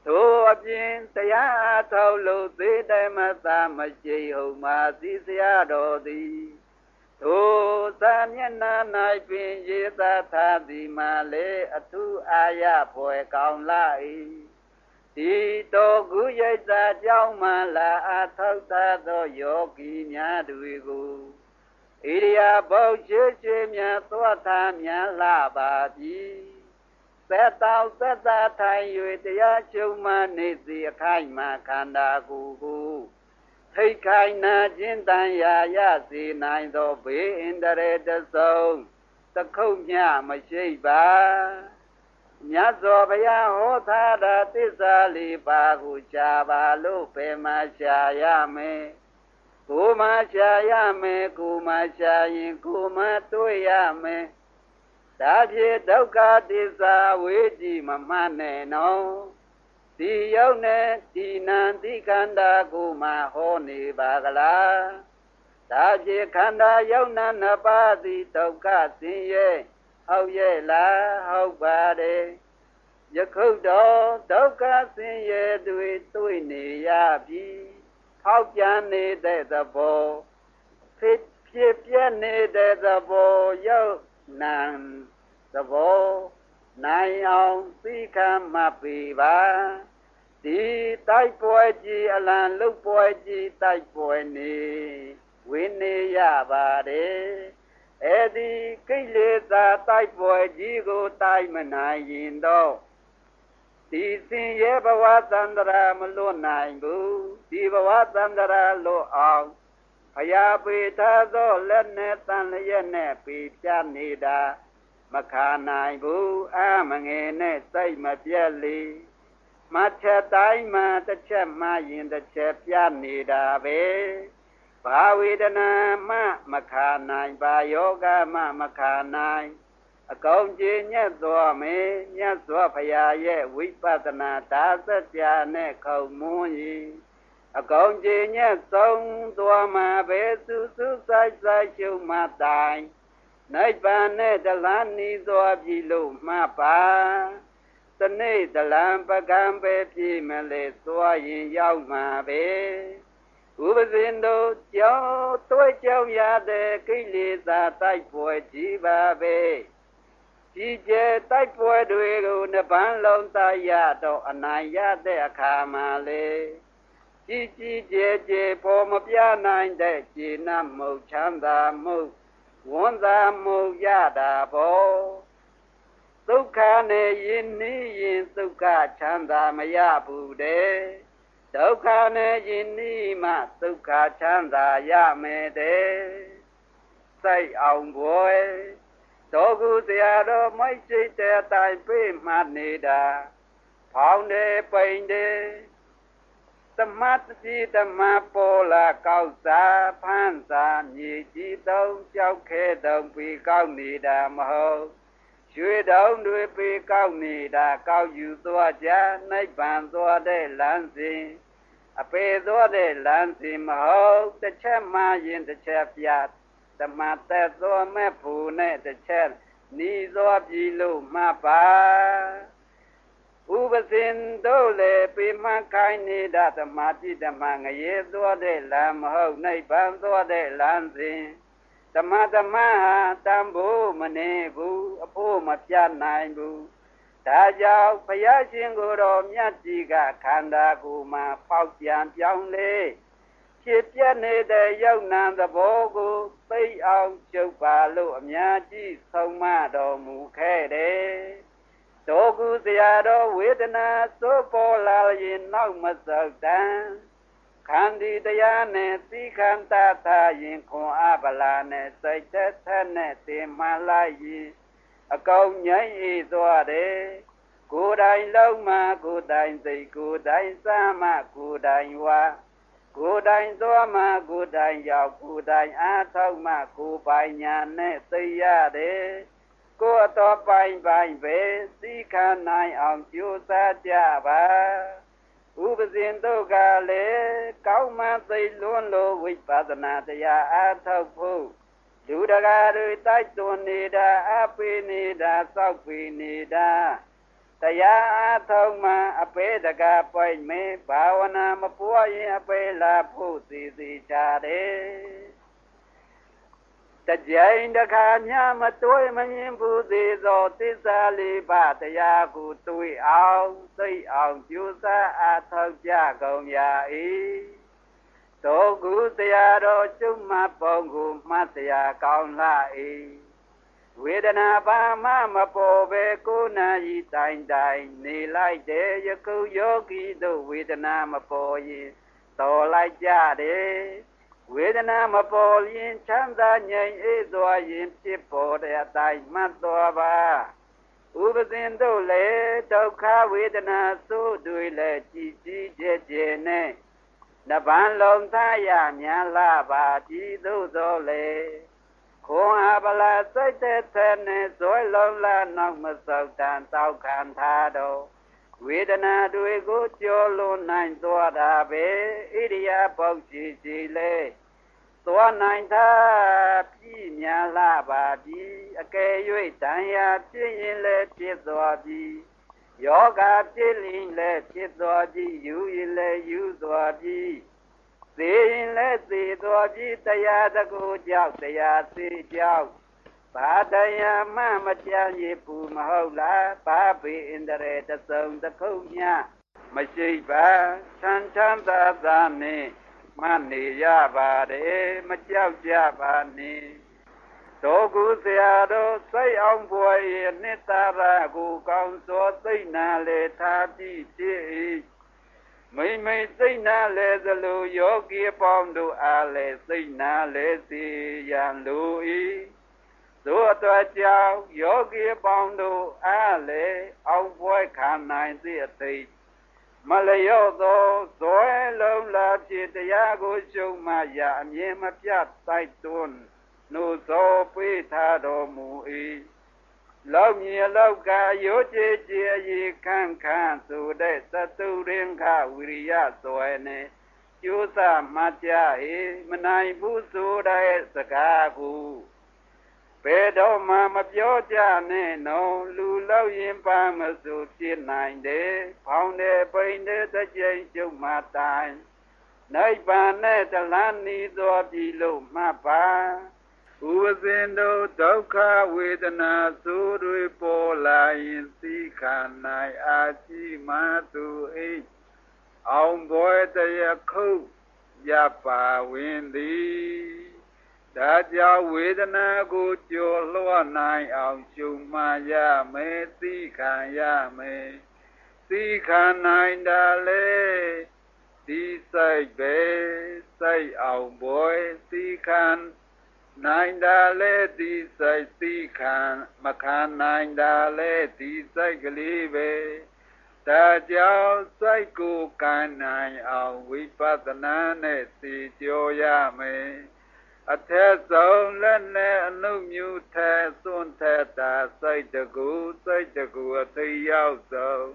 ထိုအပြင်တရားထောက်လို့သေးတယ်မသာမရှိဟုံမာစီစရာတော်သည်ထိုသာမျက်နှာ၌ပင်ရေသာသာသည်မှလေအထုအာရဖွယ်ကောင်းလာ၏ဒီတော်ကုရိတ်သာကြောင်းမှလာအထောက်သာသောယောဂီများတွေကို ဣရိယာပုတ်ရှိရှိများသွားသာများလာပါပြီသက်တော်သက်သာထိုင်၍တရားချုပ်မှနေစီအခိုင်မှခန္ဓာကိုယ်ကိုထိတ်ခိုင်နာခြင်းတန်ရာရစေနိုင်သောဘေးအန္တရာယ်တဆုံးတခုတ်မြမရှိပါမြတ်စွာဘုရားဟောထားတာသစ္စာလေးပါးကိုရှားပါလို့ဘယ်မှာရှားရမယ် ကိုမှရှားရမယ်ကိုမှရှားရင်ကိုမှတွေ့ရမယ်ဒါဖြစ်ဒုက္ခသစ္စာဝေကြည်မမှန်နဲ့နော်ဒီရောက်နဲ့ဒီနံဒီခန္ဓာကိုမှဟောနေပါကလားဒါဖြစ်ခန္ဓာရောက်နာနှစ်ပါးသည်ဒုက္ခဆင်းရဲဟုတ်ရဲ့လားဟုတ်ပါတယ်ယခုတော့ဒုက္ခဆင်းရဲတွေတွေ့နေရပြီ ထောက်ပြန်နေတဲ့သဘောဖြစ်ဖြစ်ပြနေတဲ့သဘောရောက်နံသဘောနိုင်အောင်သိခံမှပြီပါဒီတိုက်ပွဲကြီးအလံလုတ်ပွဲကြီးတိုက်ပွဲနေဝင်းနေရပါတယ်အဲ့ဒီကိလေသာတိုက်ပွဲကြီးကိုတိုက်မနိုင်ရင်တော့ ဒီစင်ရဲ့ဘဝသန္တရာမလွတ်နိုင်ဘူးဒီဘဝသန္တရာလွတ်အောင်ဘုရားပေထားသောလက်နဲ့တန်လျက်နဲ့ပေပြနေတာမခါနိုင်ဘူးအာမငယ်နဲ့စိတ်မပြက်လေမချက်တိုင်းမှာတစ်ချက်မှရင်တစ်ချက်ပြနေတာပဲဘာဝေဒနာမှမခါနိုင်ဘာယောဂမှမခါနိုင် အကောင်ကြီးညက်သွားမယ်ညက်စွာဖရာရဲ့ဝိပဿနာဒါသကြာနဲ့ခုံမွန်းရင်အကောင်ကြီးညက်ဆုံးသွားမှာပဲစုစုဆိုင်ဆိုင်ရှုံမှတိုင်နိဗ္ဗာန်နဲ့တလန်းနီးသွားပြီလို့မှတ်ပါတနေ့တလံပကံပဲပြည့်မလဲသွားရင်ရောက်မှာပဲဥဥပဇင်တို့ကြောင်းတွေးကြောင်းရတဲ့ကိလေသာတိုက်ပွဲကြီးပါပဲ ကြီးကျယ်တိုက်ပွဲတွေကိုနှစ်ပန်းလုံးသားရတော့အနိုင်ရတဲ့အခါမှာလေကြီးကြီးကျယ်ကျယ်ပေါ်မပြနိုင်တဲ့ကျေနပ်မှုချမ်းသာမှုဝန်သာမှုရတာဘောဒုက္ခနဲ့ယဉ်နှီးရင်ဒုက္ခချမ်းသာမရဘူးတဲ့ဒုက္ခနဲ့ယဉ်နှီးမှဒုက္ခချမ်းသာရမယ်တဲ့စိတ်အောင်ဘွယ် တော်ကူဆရာတော်မိုက်စိတ်တဲ့အတိုင်းပြေးမှနေတာဖောင်းတယ်ပိန်တယ်သမတ်တိဓမ္မပေါ်လာကောက်စာဖန်းစာမြေကြီးသုံးကြောက်ခဲတုံပြီးကောက်နေတာမဟုတ်ရွှေတောင်တွေပြီးကောက်နေတာကောက်ယူသွားကြနိဗ္ဗာန်သွားတဲ့လမ်းစဉ်အပေသွားတဲ့လမ်းစဉ်မဟုတ်တစ်ချက်မှရင်တစ်ချက်ပြ သမတ်သက်သွားမဲ့ဖူနဲ့တစ်ချက်နီးသွားပြီလို့မှတ်ပါဥပစင်တို့လေပိမခိုင်းနေတာသမာတိဓမ္မငရေသွားတဲ့လမ်းမဟုတ်နိဗ္ဗာန်သွားတဲ့လမ်းစဉ်ဓမ္မဓမ္မဟာတန်ဖို့မနေဘူးအဖို့မပြနိုင်ဘူးဒါကြောင့်ဘုရားရှင်ကိုယ်တော်မြတ်ကြီးကခန္ဓာကိုယ်မှာပေါက်ပြန်ပြောင်းလေ ဖြစ်ပြနေတဲ့ယုံနာသဘောကိုသိအောင်ချုပ်ပါလို့အများကြီးဆုံးမတော်မူခဲ့တယ်။တောကုစရာတော်ဝေဒနာသို့ပေါ်လာရင်နောက်မစောက်တန်ခန္ဒီတရားနဲ့သီခန္တာသာရင်ခွန်အပလာနဲ့စိတ်သက်သက်နဲ့တင်မှလိုက်ရင်အကောင်ငြိမ့်ဤသွားတယ်ကိုယ်တိုင်လုံးမှကိုယ်တိုင်စိတ်ကိုယ်တိုင်စမှကိုယ်တိုင်ဝါ ကိုယ်တိုင်သွားမှကိုယ်တိုင်ရောက်ကိုယ်တိုင်အားထုတ်မှကိုယ်ပိုင်ညာနဲ့သိရတယ်ကိုယ်တော်ပိုင်ပိုင်ပဲသိခံနိုင်အောင်ကြိုးစားကြပါဥပဇင်တို့ကလည်းကောင်းမှသိလွန်းလို့ဝိပဿနာတရားအားထုတ်ဖို့လူတကာတွေတိုက်တွန်းနေတာအပိနေတာစောက်ပိနေတာ တရားအားထုတ်မှအပေတကာပိုက်မေဘာဝနာမပွားရင်အပေလာဖို့စီစီချတယ်တကြိမ်တစ်ခါမြမတွေးမမြင်ဘူးသေးသောသစ္စာလေးပါးတရားကိုတွေးအောင်သိအောင်ကြိုးစားအားထုတ်ကြကုန်ရ၏တောကုတရားတော်ကျုံမပုံကိုမှတ်တရားကောင်းလာ၏ ဝေဒနာပါမမပေါ်ပဲကိုနာဤတိုင်တိုင်နေလိုက်တယ်ယခုယောဂီတို့ဝေဒနာမပေါ်ရင်တော်လိုက်ကြတယ်ဝေဒနာမပေါ်ရင်ချမ်းသာငြိမ်အေးသွားရင်ဖြစ်ပေါ်တဲ့အတိုင်းမှတ်တော်ပါဥပဇင်တို့လေဒုက္ခဝေဒနာသို့တွေလေကြည်ကြည်ကျဲကျဲနဲ့နဗံလုံးသားရများလာပါကြည်သို့သောလေ ခွန်အပလာစိတ်တဲ့တဲ့နဲ့ဇွဲလုံးလာနောက်မစောက်တန်တောက်ခံထားတော့ဝေဒနာတွေကိုကြောလွန်နိုင်သွားတာပဲဣရိယာပုတ်ကြည်ကြည်လေသွားနိုင်တာပြည်များလာပါပြီအကယ်၍တန်ရာဖြစ်ရင်လည်းဖြစ်သွားပြီယောဂဖြစ်ရင်လည်းဖြစ်သွားပြီယူရင်လည်းယူသွားပြီ သေရင်လည်းသေတော်ပြီးတရားတကူကြောက်တရားစေကြောက်ဘာတရားမှမကြံရပူမဟုတ်လားဘာပေအန္တရေတဆုံတခုညမရှိပါချမ်းချမ်းသာသာနဲ့မနေရပါတယ်မကြောက်ကြပါနဲ့တော်ကူဆရာတော်စိတ်အောင်ဘွယ်ရဲ့နှစ်သာရကိုကောင်းစောသိနာလေထားပြီးဖြစ်၏ မိမိစိတ်နာလဲသလိုယောဂီပေါင်းတို့အားလဲစိတ်နာလဲစီရန်လို၏သို့အတွက်ကြောင့်ယောဂီပေါင်းတို့အားလဲအောင်ပွဲခံနိုင်သည့်အသိမလျော့သောဇွဲလုံးလာဖြစ်တရားကိုရှုံမှရအမြင်မပြတ်တိုက်တွန်းနို့သောပေးထားတော်မူ၏ လောက်မြေလောက်ကရိုးကြည်ကြည်အီခန့်ခန့်ဆိုတဲ့သတုရင်ခဝိရိယစွဲနဲ့ကျိုးစားမှတ်ကြဟေမနိုင်ဘူးဆိုတဲ့စကားကိုဘယ်တော့မှမပြောကြနဲ့နော်လူလောက်ရင်ပါမဆိုဖြစ်နိုင်တယ်ဖောင်းတယ်ပိန်တယ်တစ်ကြိမ်ကျုံမှတိုင်နိဗ္ဗာန်နဲ့တလန်းနီးသောပြီလို့မှတ်ပါ ဥပဇင်တို့ဒုက္ခဝေဒနာဆိုးတွေပေါ်လာရင်သိခါနိုင်အာရှိမှသူအိအောင်ဘွယ်တရခုတ်ရပါဝင်သည်ဒါကြောင့်ဝေဒနာကိုကြော်လွှတ်နိုင်အောင်ရှုမှရမယ်သိခံရမယ်သိခံနိုင်တာလေဒီစိတ်ပဲစိတ်အောင်ဘွယ်သိခံ နိုင်တာလေဒီစိတ်သိခံမခံနိုင်တာလေဒီစိတ်ကလေးပဲဒါကြောင့်စိတ်ကိုကံနိုင်အောင်ဝိပဿနာနဲ့သိကြောရမယ်အထက်ဆုံးလက်နဲ့အနုမြူထဲသွန်ထဲတာစိတ်တကူစိတ်တကူအသိရောက်ဆုံး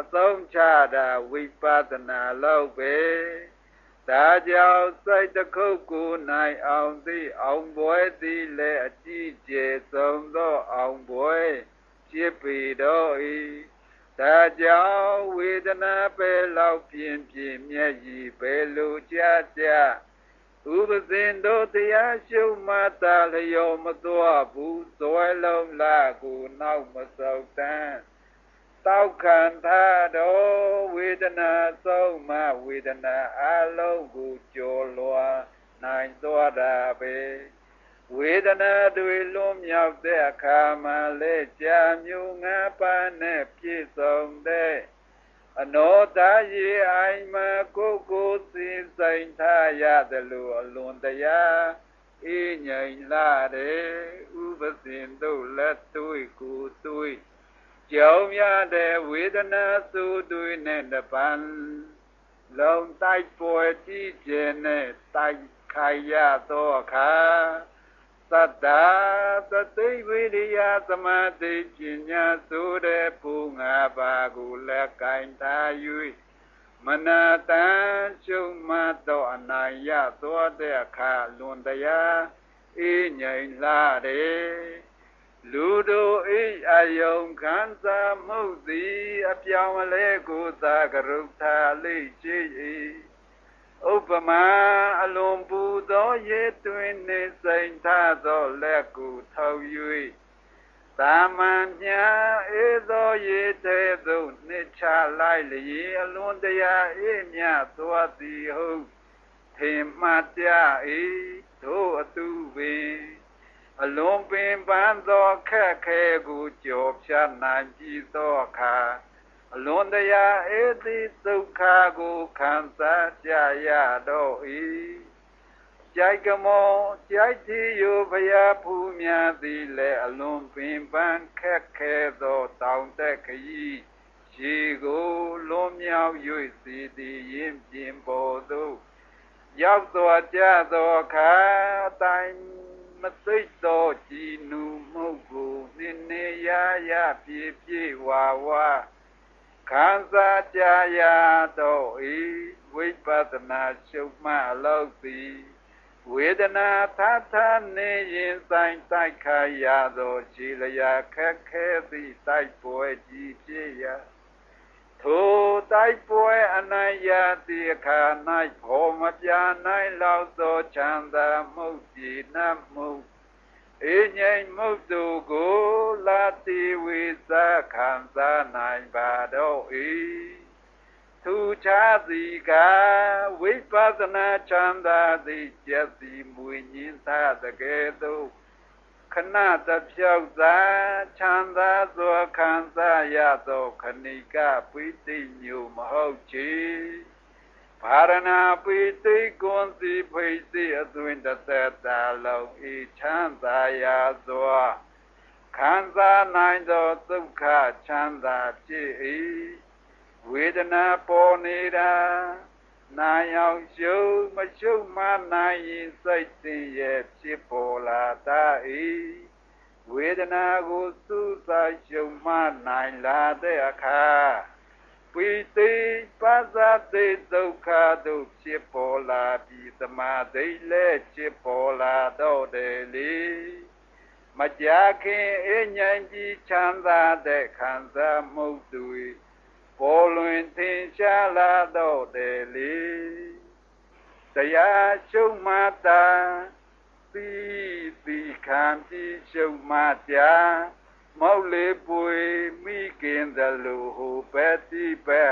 အသုံးချတာဝိပဿနာလို့ပဲ ဒါကြောင့်စိတ်တစ်ခုကိုနိုင်အောင်သိအောင်ပွဲသည်လည်းအကြည့်ကျဆုံးသောအောင်ပွဲဖြစ်ပေတော့၏ဒါကြောင့်ဝေဒနာပဲလောက်ပြင်းပြင်းမျက်ရည်ပဲလိုကြကြဥပဇင်တို့တရားရှုမှတ်တာလျော်မသွားဘူးဇွဲလုံးလာကိုနောက်မစောက်တန်း တောက်ခံထားတော်ဝေဒနာဆုံးမဝေဒနာအလုံးကိုကြော်လွှာနိုင်သွားတာပဲဝေဒနာတွေလွန်မြောက်တဲ့အခါမှာလဲကြာမျိုးငါးပါးနဲ့ပြည့်စုံတဲ့အနောတရေအိမ်မှာကိုကိုစီဆိုင်ထားရတယ်လို့အလွန်တရားအေးငြိမ်လာတယ်ဥပဇင်တို့လက်တွေ့ကိုတွေ့ ကြောင်းရတဲ့ဝေဒနာစုတွေနဲ့တပံလုံးတိုက်ပွဲကြည့်ခြင်းနဲ့တိုက်ခိုင်ရသောအခါသတ္တာသတိဝိရိယသမာဓိပညာဆိုတဲ့ဘုငါးပါးကိုလက်ကင်ထား၍မနာတန်ရှုံမသောအနိုင်ရသောတဲ့အခါလွန်တရားအေးငြိမ်လာတယ် လူတို့အိအယုံခံစားမှုသည်အပြောင်းလဲကိုသာကရုဋ္ဌာလိရှိ၏ဥပမာအလွန်ပူသောရေတွင်နေစိန်ထားသောလက်ကိုထောက်၍သာမန်ညာအေသောရေတဲသို့နှစ်ချလိုက်လျင်အလွန်တရာအေးမြသွားသည်ဟုတ်ထင်မှတ်ကြ၏တို့အတူပင် အလွန်ပင်ပန်းသောခက်ခဲကိုကြော်ဖြတ်နိုင်ပြီးသောအခါအလွန်တရာအေတိဒုက္ခကိုခံစားကြရတော့၏ကြိုက်ကမောကြိုက်တီယဘုရားဖူးများသည်လည်းအလွန်ပင်ပန်းခက်ခဲသောတောင်တက်ခရီးခြေကိုလွန်မြောက်၍စီသည်ရင်ပြင်ပေါ်သို့ရောက်သွားကြသောအခါအတိုင်း မသိသောကြည်နူမှုကိုနည်းနည်းရရပြေပြေဝါဝါခံစားကြရတော့ဤဝိပဿနာရှုမှတ်လို့သည်ဝေဒနာသထနေရင်ဆိုင်တိုက်ခါရသောခြေလျာခက်ခဲသည့်တိုက်ပွဲကြီးဖြစ်ရ ထိုတိုက်ပွဲအနိုင်ရသည့်အခါ၌ဘောမပြနိုင်လောက်သောချမ်းသာမှုကြည်နမှုအေငိမ့်မှုတုကိုလာတိဝိသခံစားနိုင်ပါတော့၏သူချသည်ကဝိပဿနာချမ်းသာသည်ကျက်စီမွေညင်းသာတကယ်သို့ ခဏတပြောက်သာချမ်းသာသောခံစားရသောခဏိကပိတိညုမဟုတ်ချေပါရဏပိတိကွန်စီဖိစီအသွင်တသက်တာလုံးဤချမ်းသာရာစွာခံစားနိုင်သောဒုက္ခချမ်းသာဖြစ်၏ဝေဒနာပေါ်နေတာ နာရောက်ရှုံမရှုံမနိုင်ရင်စိတ်တင်ရဲ့ဖြစ်ပေါ်လာတတ်၏ဝေဒနာကိုသုသာရှုံမနိုင်လာတဲ့အခါပိတိပါဇာတိဒုက္ခတို့ဖြစ်ပေါ်လာပြီးသမာဓိလည်းဖြစ်ပေါ်လာတော့တယ်လေမကြခင်အញ្ញံကြီးချမ်းသာတဲ့ခံစားမှုတွေ ပေါ်လွင်သင်ရှားလာတော့တယ်လေတရားရှုံးမှတာသီသီခံပြီးရှုံးမှကြာမောက်လေးပွေမိခင်သလိုဟိုပဲတိပဲ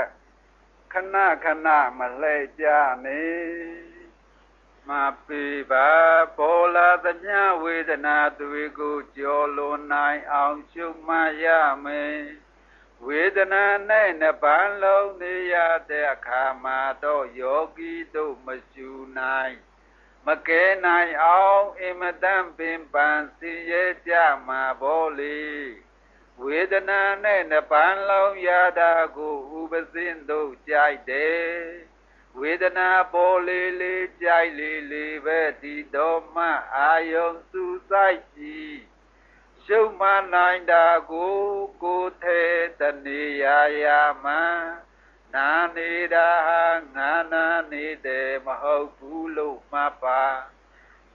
ခဏခဏမလှဲ့ကြနေမပေပါပေါ်လာသမျှဝေဒနာတွေကိုကြော်လွန်နိုင်အောင်ရှုမှတ်ရမယ် ဝေဒနာနဲ့နှစ်ပန်းလုံးနေရတဲ့အခါမှာတော့ယောဂီတို့မရှူနိုင်မကဲနိုင်အောင်အင်မတန်ပင်ပန်းစီရဲကြမှာဘောလေဝေဒနာနဲ့နှစ်ပန်းလုံးရတာကိုဥပစင်းတို့ကြိုက်တယ်ဝေဒနာပေါ်လေးလေးကြိုက်လေးလေးပဲဒီတော့မှအာယုံစုဆိုင်ကြည့် ရှုံမနိုင်တာကိုကိုထဲတနေရာယာမနာနေတာငါနာနေတယ်မဟုတ်ဘူးလို့မှတ်ပါ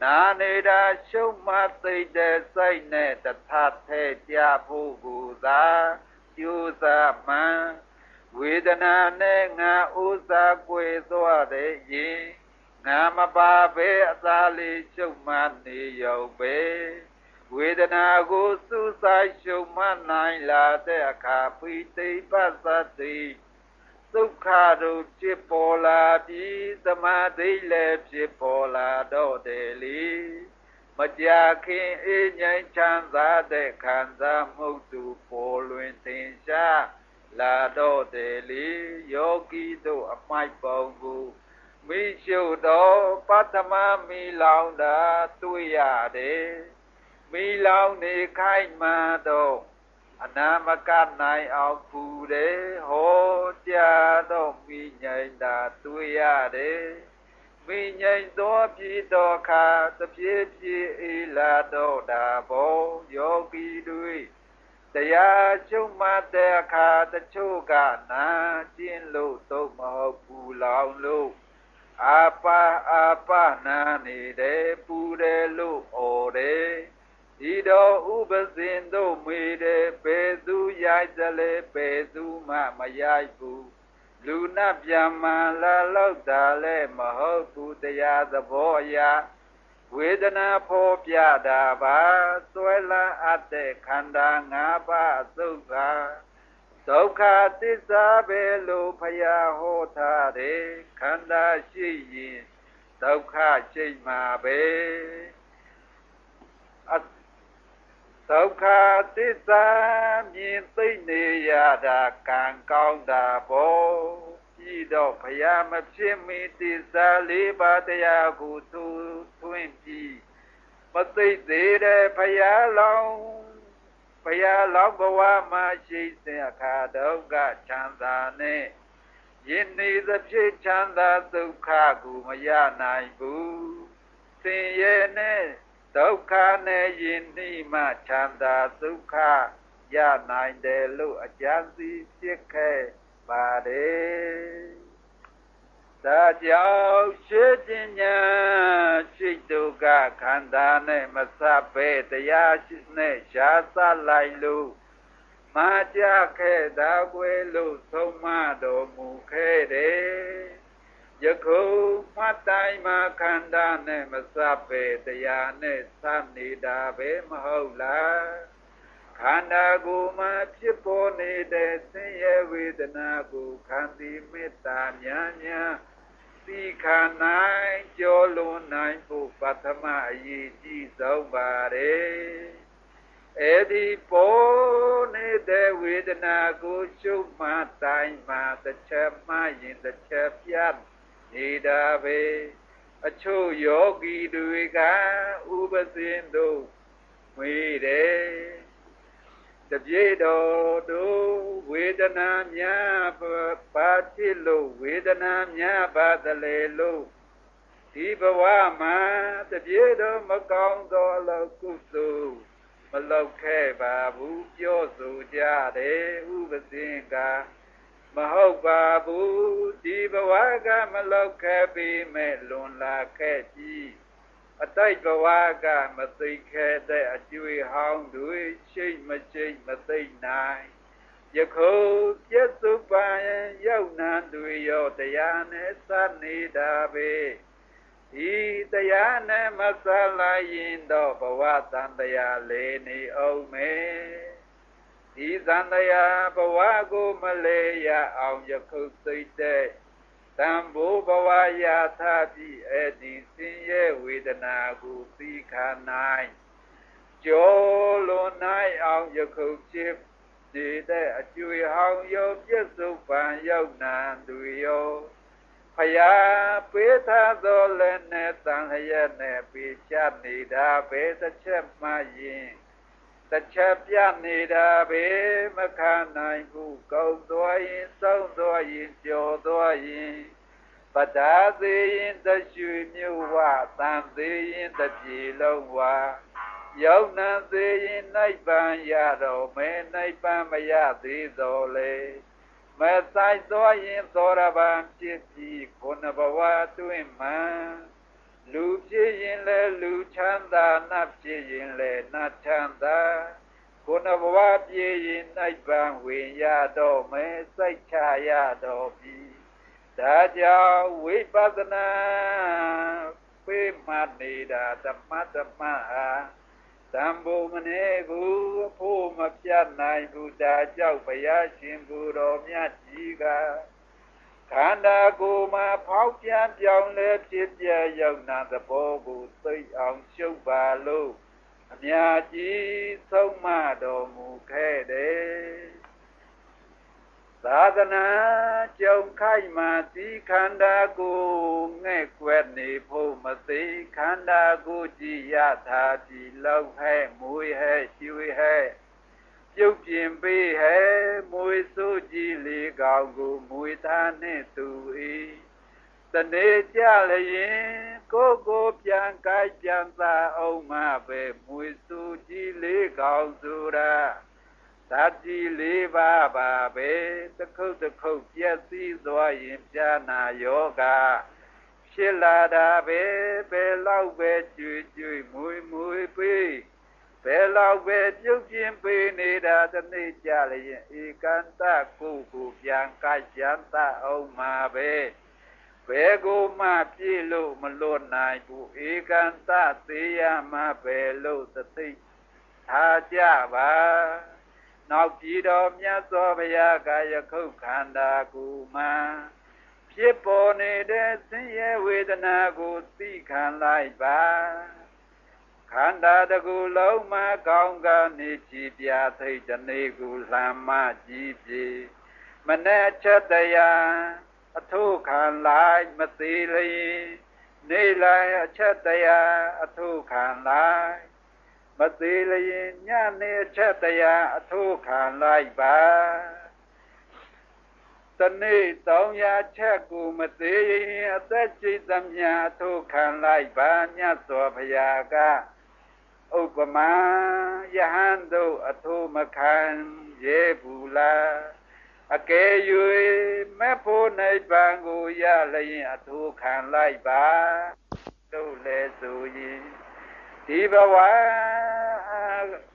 နာနေတာရှုံမသိတဲ့စိတ်နဲ့တထထဲကြဖို့ကိုသာကြိုးစားမှန်ဝေဒနာနဲ့ငါဥစားကွယ်သွားတဲ့ရင်ငါမပါပဲအသာလေးရှုံမှနေရုံပဲ ဝေဒနာကိုစူးစိုက်ရှုံမှနိုင်လာတဲ့အခါပိသိပတ်သတိဒုက္ခတို့ဖြစ်ပေါ်လာပြီးသမာဓိလည်းဖြစ်ပေါ်လာတော့တယ်လေမကြာခင်အေးငြိမ်းချမ်းသာတဲ့ခံစားမှုသူပေါ်လွင်သင်ရှားလာတော့တယ်လေယောဂီတို့အမိုက်ပုံကိုမိရှုတော်ပထမမိလောင်တာတွေ့ရတယ် မိလောင်နေခိုင်းမှတော့အနာမကနိုင်အောင်ပူတယ်ဟောကြားတော့မိငိမ့်တာတွေ့ရတယ်မိငိမ့်သောပြည်တော်ခါတပြေးပြေးအေးလာတော့တာဘောယောဂီတွေတရားရှုမှတ်တဲ့အခါတချို့ကနာကျင်လို့တော့မဟုတ်ဘူးလောင်လို့အာပါအာပါနာနေတယ်ပူတယ်လို့ဩတယ် ဒီတော်ဥပဇင်တို့မေတယ်ပေသူရိုက်တယ်လေပေသူမှမရိုက်ဘူးလူနာပြန်မှလာလောက်တာလဲမဟုတ်ဘူးတရားသဘောအရာဝေဒနာဖော်ပြတာပါသွဲလာအပ်တဲ့ခန္ဓာ၅ပါးသုခဒုက္ခသစ္စာပဲလို့ဖယားဟောထားတယ်ခန္ဓာရှိရင်ဒုက္ခရှိမှာပဲ ဒုက္ခသစ္စာမြင်သိနေရတာကံကောင်းတာပေါ့ပြီးတော့ဘုရားမဖြစ်မီသစ္စာလေးပါးတရားကိုသူထွင်းပြီးမသိသေးတဲ့ဘုရားလောင်းဘုရားလောင်းဘဝမှာရှိတဲ့အခါဒုက္ခချမ်းသာနဲ့ယင်းနေသဖြင့်ချမ်းသာဒုက္ခကိုမရနိုင်ဘူးသင်ရဲ့နဲ့ ဒုက္ခနဲ့ယဉ်နှိမှချမ်းသာဒုက္ခရနိုင်တယ်လို့အကျဉ်းစီဖြစ်ခဲ့ပါတယ်ဒါကြောင့်ရှိတင်ညာရှိတုကခန္ဓာနဲ့မစပဲတရားနဲ့ရှားစလိုက်လို့မာကြခဲ့တာကွယ်လို့ဆုံးမတော်မူခဲ့တယ် ယခုမှတ်တိုင်းမှာခန္ဓာနဲ့မစပဲတရားနဲ့စနေတာပဲမဟုတ်လားခန္ဓာကိုယ်မှာဖြစ်ပေါ်နေတဲ့ဆင်းရဲဝေဒနာကိုခံပြီးမေတ္တာညာညာသိခာနိုင်ကြောလွန်နိုင်ဖို့ပထမအရေးကြီးဆုံးပါတယ်အဲ့ဒီပေါ်နေတဲ့ဝေဒနာကိုရှုမှတ်တိုင်းမှာတစ်ချက်မှရင်တစ်ချက်ပြတ် နေတာပဲအချို့ယောဂီတွေကဥပဇင်းတို့ဝေးတယ်တပြေတော်တို့ဝေဒနာများပါဖြစ်လို့ဝေဒနာများပါသလေလို့ဒီဘဝမှာတပြေတော်မကောင်းသောအလောကုသိုလ်မလောက်ခဲ့ပါဘူးပြောဆိုကြတယ်ဥပဇင်က မဟုတ်ပါဘူးဒီဘဝကမလောက်ခဲ့ပြီမဲ့လွန်လာခဲ့ကြီးအတိုက်ဘဝကမသိခဲ့တဲ့အကျွေဟောင်းတွေရှိတ်မချိတ်မသိနိုင်ယခုပြစ္စုပန်ရောက်နံတွေရောတရားနဲ့စနေတာပဲဤတရားနဲ့မဆလိုက်ရင်တော့ဘဝတန်တရားလေးနေအောင်မေ ဒီသံတရားဘဝကိုမလဲရအောင်ယခုသိတဲ့တံဘိုးဘဝရာသပြီးအဲ့ဒီဆင်းရဲဝေဒနာကိုသိခါနိုင်ကျော်လွန်နိုင်အောင်ယခုဖြစ်နေတဲ့အကျွေဟောင်းရောပြစ္ဆုတ်ပံရောက်နံသူရောဖယားပေးထားသောလည်းနဲ့တန်လျက်နဲ့ပြချနေတာပဲတစ်ချက်မှရင် တစ်ချက်ပြနေတာပဲမခံနိုင်ဘူးကောင်းသွားရင်ဆုံးသွားရင်ကြော်သွားရင်ပဒါသေးရင်တရွှေမြို့ဝတန်သေးရင်တပြေလုံးဝရောက်နှံသေးရင်နိဗ္ဗာန်ရတော့မဲနိဗ္ဗာန်မရသေးတော့လေမဆိုင်သွားရင်သောရပန်ဖြစ်ပြီးခုနဘဝတွင်မှ လူဖြစ်ရင်လဲလူချမ်းသာနတ်ဖြစ်ရင်လဲနတ်ချမ်းသာခုနဘဝပြည့်ရင်နိဗ္ဗာန်ဝင်ရတော့မဲစိတ်ချရတော့ပြီဒါကြောင့်ဝိပဿနာပေးမှတ်နေတာဓမ္မဓမ္မဟာတံဘုံမနေဘူးအဖို့မပြတ်နိုင်ဘူးဒါကြောင့်ဘုရားရှင်ကိုယ်တော်မြတ်ကြီးက ခန္ဓာကိုယ်မှာဖောက်ပြန်ပြောင်းလဲဖြစ်ပြရောက်နာသဘောကိုသိအောင်ရှုပ်ပါလို့အများကြီးဆုံးမတော်မူခဲ့တယ်သာသနာကြုံခိုက်မှဒီခန္ဓာကိုငဲ့ကွက်နေဖို့မသိခန္ဓာကိုကြည်ရတာဒီလောက်ဟဲ့မွေဟဲ့ကျွေဟဲ့ ပြုတ်ပြင်ပေးဟဲ့မွေစိုးကြည်လေးကောင်ကိုမွေသားနဲ့သူဤတနေ့ကြလျင်ကိုကိုပြန်ကြိုက်ပြန်သာအောင်မပဲမွေစိုးကြည်လေးကောင်ဆိုတာဓာတိလေးပါးပါပဲတခုတ်တခုတ်ပြည့်စည်သွားရင်ပြာနာယောဂဖြစ်လာတာပဲဘယ်လောက်ပဲကျွေကျွေမွေမွေပေး ဘယ်လောက်ပဲပြုတ်ပြင်းပေးနေတာတနေ့ကြလျင်ဧကန်တကိုကိုပြန်ကြိုက်ပြန်သအောင်မှာပဲဘယ်ကိုမှပြည့်လို့မလွတ်နိုင်ဘူးဧကန်တသေးရမှာပဲလို့သတိထားကြပါနောက်ပြည်တော်မြတ်စွာဘုရားကယခုခန္ဓာကိုယ်မှာဖြစ်ပေါ်နေတဲ့ဆင်းရဲဝေဒနာကိုသိခံလိုက်ပါ ခန္ဓာတကူလုံးမှာကောင်းကနေကြည်ပြသိတနေ့ကိုလှမ်းမကြည်ပြေမနဲ့ချက်တရားအထုခံလိုက်မသေးလျင်နေလိုက်အချက်တရားအထုခံလိုက်မသေးလျင်ညနေချက်တရားအထုခံလိုက်ပါတနေ့300ချက်ကိုမသေးရင်အသက်ကြီးသမျှအထုခံလိုက်ပါမြတ်စွာဘုရားက ဥပမာယဟန်တို့အထုမခံရေဘူးလားအကယ်၍မဲ့ဖို့နိဗ္ဗာန်ကိုရလျင်အထုခံလိုက်ပါတို့လည်းဆိုရင်ဒီဘဝ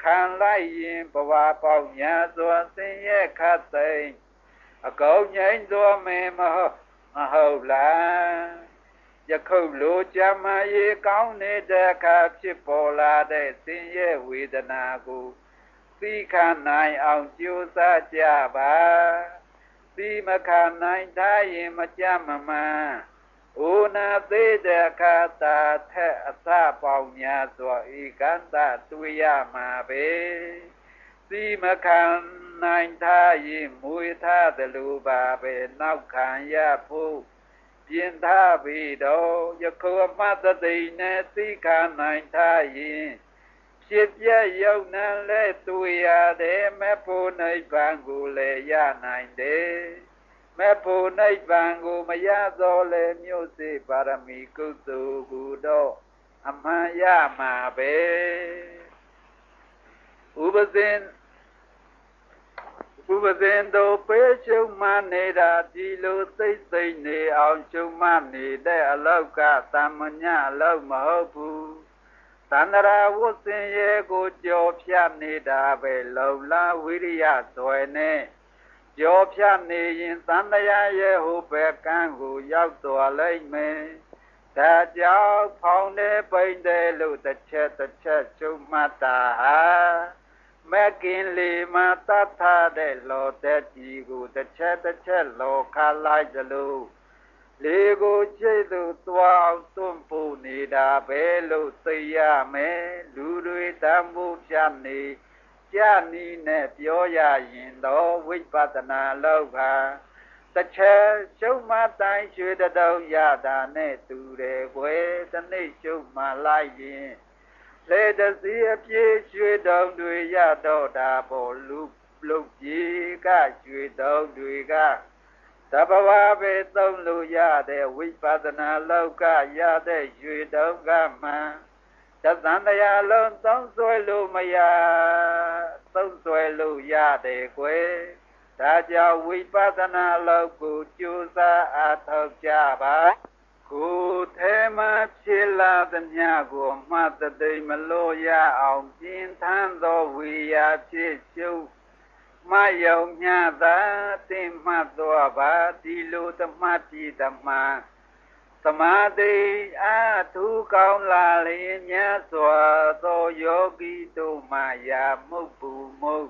ခံလိုက်ရင်ဘဝပေါက်ညာစွာဆင်းရဲခတ်သိမ်းအကုန်ငြိမ်းသောမင်းမဟုတ်မဟုတ်လား ယခုလိုကြမ်းမာရေးကောင်းနေတဲ့အခါဖြစ်ပေါ်လာတဲ့ဆင်းရဲဝေဒနာကိုသိခံနိုင်အောင်ကြိုးစားကြပါသိမခံနိုင်သားရင်မကြမ်းမမှန်ဩနာသေးတဲ့ခါတာထက်အစပေါင်းများစွာဧကန်တတွေ့ရမှာပဲစီမခံနိုင်ထားရင်မွေထားသလိုပါပဲနောက်ခံရဖို့ ပြင်ထားပြီးတော့ယခုအမတ်သိနဲ့သိခံနိုင်ထားရင်ဖြစ်ပြရောက်နှံလဲတွေ့ရတယ်မဖို့နိဗ္ဗာန်ကိုလည်းရနိုင်တယ်မဲ့ဖို့နိဗ္ဗာန်ကိုမရတော့လေမြို့စေပါရမီကုသိုလ်ကိုတော့အမှန်ရမှာပဲဥပဇင် ဥပဇင်တို့ပေးချုပ်မှနေတာဒီလိုသိသိနေအောင်ချုပ်မှနေတဲ့အလောက်ကတမညအလောက်မဟုတ်ဘူးသန္တရာဝုစင်ရဲ့ကိုကြော်ဖြတ်နေတာပဲလုံလာဝိရိယသွယ်နဲ့ကြောဖြတ်နေရင်သံတရားရဲ့ဟိုဘက်ကန်းကိုရောက်တော်လိုက်မယ်ဒါကြောင့်ဖောင်းတဲ့ပိန်တဲ့လို့တစ်ချက်တစ်ချက်ရှုမှတ်တာဟာ မကင်လီမှာတတ်ထားတဲ့လောတဲ့ကြီးကိုတစ်ချက်တစ်ချက်လောခလိုက်သလိုလေကိုချိတ်သူသွားအောင်သွန့်ဖို့နေတာပဲလို့သိရမယ်လူတွေတမ်းဖို့ပြနေကြနီးနဲ့ပြောရရင်တော့ဝိပဿနာလောက်ပါတစ်ချက်ရှုံးမတိုင်းရွှေတုံးရတာနဲ့တူတယ်ကွယ်တနေ့ရှုံးမလိုက်ရင် လေတစီအပြေးရွှေတုံးတွေရတော့တာပေါ်လူလုတ်ကြီးကရွှေတုံးတွေကတဘဝပဲသုံးလို့ရတဲ့ဝိပဿနာလောကရတဲ့ရွှေတုံးကမှတသံတရားလုံးသုံးဆွဲလို့မရသုံးဆွဲလို့ရတယ်ကွယ်ဒါကြောင့်ဝိပဿနာလောက်ကိုကြိုးစားအားထုတ်ကြပါ ကိုယ်ထဲမှာဖြစ်လာသမျှကိုမှတ်သိမလို့ရအောင်ပြင်းထန်သောဝိယာဖြစ်ရှုမယုံမြသာတင်မှတ်တော်ပါဒီလိုသမတိဓမ္မသမာဓိအာထုကောင်းလာလျင်မြတ်စွာသောယောဂီတို့မှယာမုတ်ပူမုတ်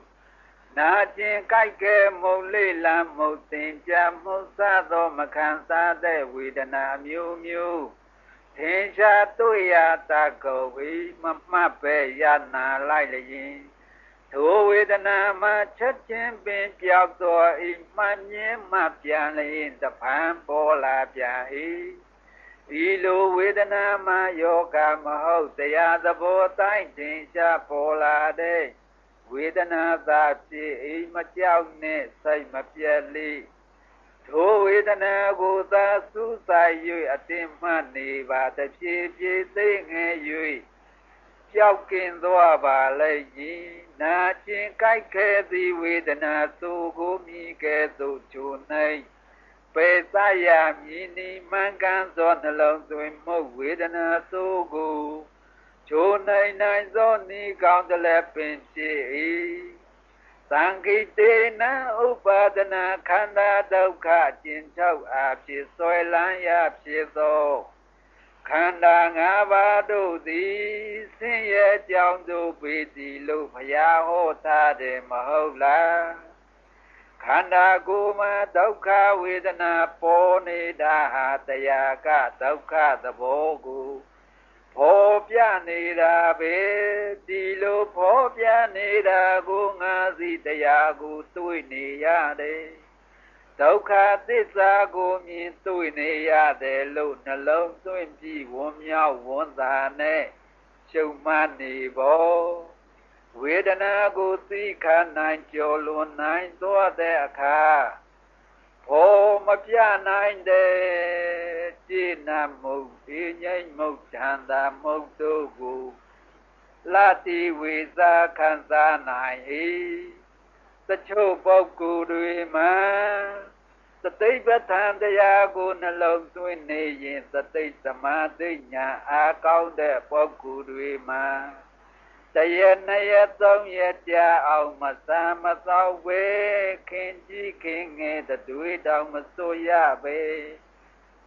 နာကျင်ကြိုက်ကဲမုံလေးလံမုတ်တင်ကြမှုသသောမခံစားတဲ့ဝေဒနာမျိုးမျိုးသင်္ချာတွေ့ရတကောဝိမမှတ်ပဲရနာလိုက်လျင်ထိုဝေဒနာမှာချက်ချင်းပင်ပြောက်သောအိမှမြင်မှပြန်လျင်တပံပေါ်လာပြန်၏ဒီလိုဝေဒနာမှာယောဂမဟုတ်တရားသဘောတိုင်းတင်ရှားပေါ်လာတဲ့ ဝေဒနာသာဖြစ်အိမ်မကြောက်နဲ့စိတ်မပြက်လေထိုဝေဒနာကိုသာစူးစိုက်၍အတင်မှနေပါတဖြည်းဖြည်းသိငယ်၍ကြောက်ကင်သွားပါလိမ့်မည်နာကျင်ကြိုက်ခဲသည်ဝေဒနာသို့ကိုမြည်ကဲ့သို့ချိုနိုင်ပေသရမြည်နီမှန်ကန်သောနှလုံးသွင်းမှုဝေဒနာသို့ကို ချိုနိုင်နိုင်သောနိကောင်းတလည်းပင်ဖြစ်၏သံဃိတေနဥပါဒနာခန္ဓာဒုက္ခကျင်ချောက်အဖြစ်ဆွဲလန်းရဖြစ်သောခန္ဓာ၅ပါးတို့သည်ဆင်းရဲကြောင်းတို့ပေသည်လို့ဘုရားဟောထားတယ်မဟုတ်လားခန္ဓာကိုယ်မှာဒုက္ခဝေဒနာပေါ်နေတာဟာတရားကဒုက္ခသဘောကို ဖော်ပြနေတာပဲဒီလိုဖော်ပြနေတာကိုငါစီတရားကိုတွေ့နေရတယ်ဒုက္ခသစ္စာကိုမြင်တွေ့နေရတယ်လို့နှလုံးသွင်းပြီးဝန်းမြောက်ဝန်းသာနဲ့ရှုံမှနေဖို့ဝေဒနာကိုသိခနိုင်ကြော်လွန်နိုင်သောတဲ့အခါ ဖော်မပြနိုင်တဲ့จิตနာမုတ်ဒီငိမ့်မုတ်ချမ်းသာမုတ်တို့ကိုလတိဝေစာခံစားနိုင်၏တချို့ပုဂ္ဂိုလ်တွေမှာသတိပဋ္ဌာန်တရားကိုနှလုံးသွင်းနေရင်သတိသမာဓိညာအားကောင်းတဲ့ပုဂ္ဂိုလ်တွေမှာ တရနှစ်ရက်သုံးရက်ကြာအောင်မစမ်းမသောဝေခင်ကြီးခင်ငယ်တွေတောင်မစိုးရပဲ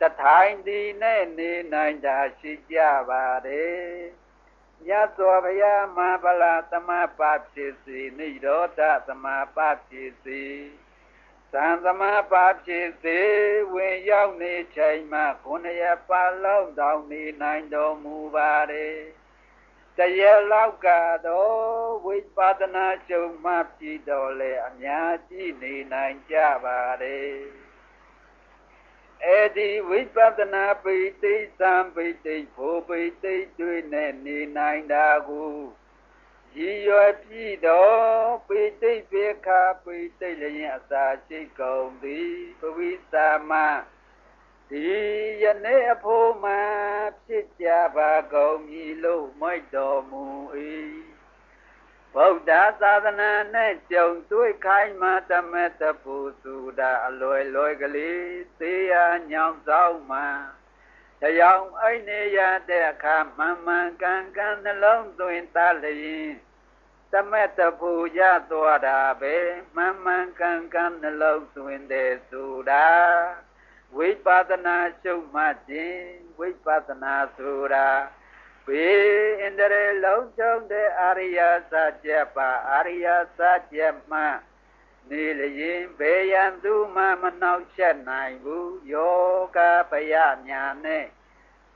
တထိုင်ဒီနဲ့နေနိုင်တာရှိကြပါတယ်မြတ်စွာဘုရားမဟာဗလာသမပဖြစ်စီနိရောဓသမပဖြစ်စီသံသမပဖြစ်စီဝင်ရောက်နေချိန်မှခုနှစ်ရပါလုံးတောင်နေနိုင်တော်မူပါတယ် တရလောက်ကတော့ဝိပဿနာရှုံမှပြည်တော်လေအများကြီးနေနိုင်ကြပါတယ်အဲ့ဒီဝိပဿနာပိဋိသံပိဋိဖို့ပိဋိတွေ့နဲ့နေနိုင်တာကိုရည်ရွယ်ပြီးတော့ပိဋိပေခာပိဋိလည်းအစာရှိကုန်သည်ပဝိသမ ဒီယနေ့အဖို့မှာဖြစ်ကြပါကုန်ပြီလို့မိတ်တော်မူ၏ဗုဒ္ဓသာသနာနဲ့ကြုံတွေ့ခိုင်းမှတမတပူစုတာအလွယ်လွယ်ကလေးသေရညောင်ဆောင်မှတရားအိနေရတဲ့အခါမှန်မှန်ကန်ကန်နှလုံးသွင်းတတ်လျင်တမတပူရသွားတာပဲမှန်မှန်ကန်ကန်နှလုံးသွင်းတဲ့ဆိုတာ ဝိပဿနာရှုမှတ်ခြင်းဝိပဿနာဆိုတာဘေးအန္တရာယ်လုံးကျုံတဲ့အာရိယစကြပါအာရိယစကြမှနေလျင်ဘေးရန်သူမှမနှောက်ချက်နိုင်ဘူးယောဂပယညာနဲ့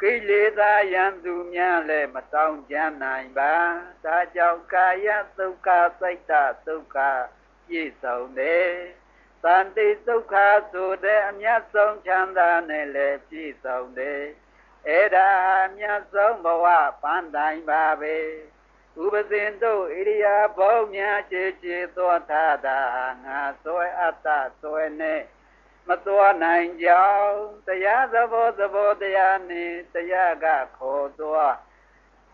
ကိလေသာယံသူများလည်းမတောင်းကြနိုင်ပါဒါကြောင့်ကာယဒုက္ခစိတ်တဒုက္ခပြည့်စုံတယ် သန္တိဒုက္ခဆိုတဲ့အမြတ်ဆုံးချမ်းသာနဲ့လည်းပြည့်စုံတယ်အဲ့ဒါအမြတ်ဆုံးဘဝပန်းတိုင်းပါပဲဥပဇင်တို့ဣရိယာပုများခြေခြေသောထာတာငါသွဲအတ္တသွဲနဲ့မတော်နိုင်ကြောင်းတရားသဘောသဘောတရားနဲ့တရားကခေါ်သွား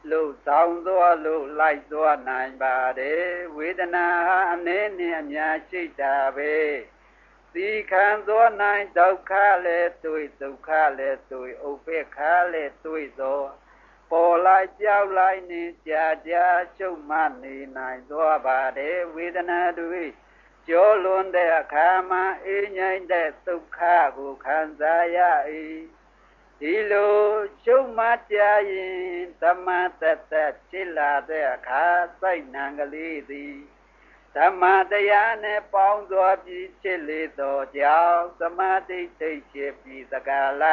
လှုပ်ဆောင်သွားလို့လိုက်သွားနိုင်ပါတယ်ဝေဒနာဟာအနေနဲ့အများရှိတာပဲ သီခံသောနိုင်ဒုက္ခလည်းတွေ့ဒုက္ခလည်းတွေ့ဥပေက္ခလည်းတွေ့သောပေါ်လိုက်ကြောက်လိုက်နေကြာကြာရှုပ်မှနေနိုင်သွားပါတယ်ဝေဒနာတွေ့ကျော်လွန်တဲ့အခါမှာအေးငြိမ့်တဲ့ဒုက္ခကိုခံစားရ၏ဒီလိုရှုံးမှကြရင်သမတတ္တဖြစ်လာတဲ့အခါစိတ်နှံကလေးသည် ဓမ္မတရားနဲ့ပေါင်းသောပြီးဖြစ်လေသောကြောင့်သမာဓိထိတ်ဖြစ်ပြီးသကာလ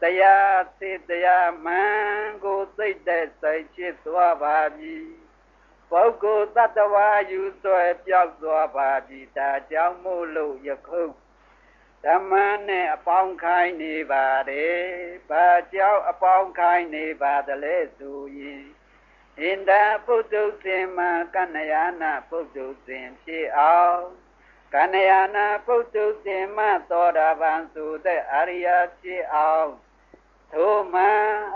တရားသိတရားမှန်ကိုသိတဲ့စိတ်ဖြစ်သွားပါပြီပုဂ္ဂိုလ်တ attva ယူဆွဲပြောက်သွားပါပြီဒါကြောင့်မို့လို့ယခုဓမ္မနဲ့အပေါင်းခိုင်းနေပါတယ်။ဘာကြောင့်အပေါင်းခိုင်းနေပါသလဲဆိုရင် ဣန္ဒပုတ္တုသင်မှာကဏ္ဍယာနာပုတ္တုသင်ဖြစ်အောင်ကဏ္ဍယာနာပုတ္တုသင်မှာသောတာပန်ဆိုတဲ့အရိယာဖြစ်အောင်ထိုမှ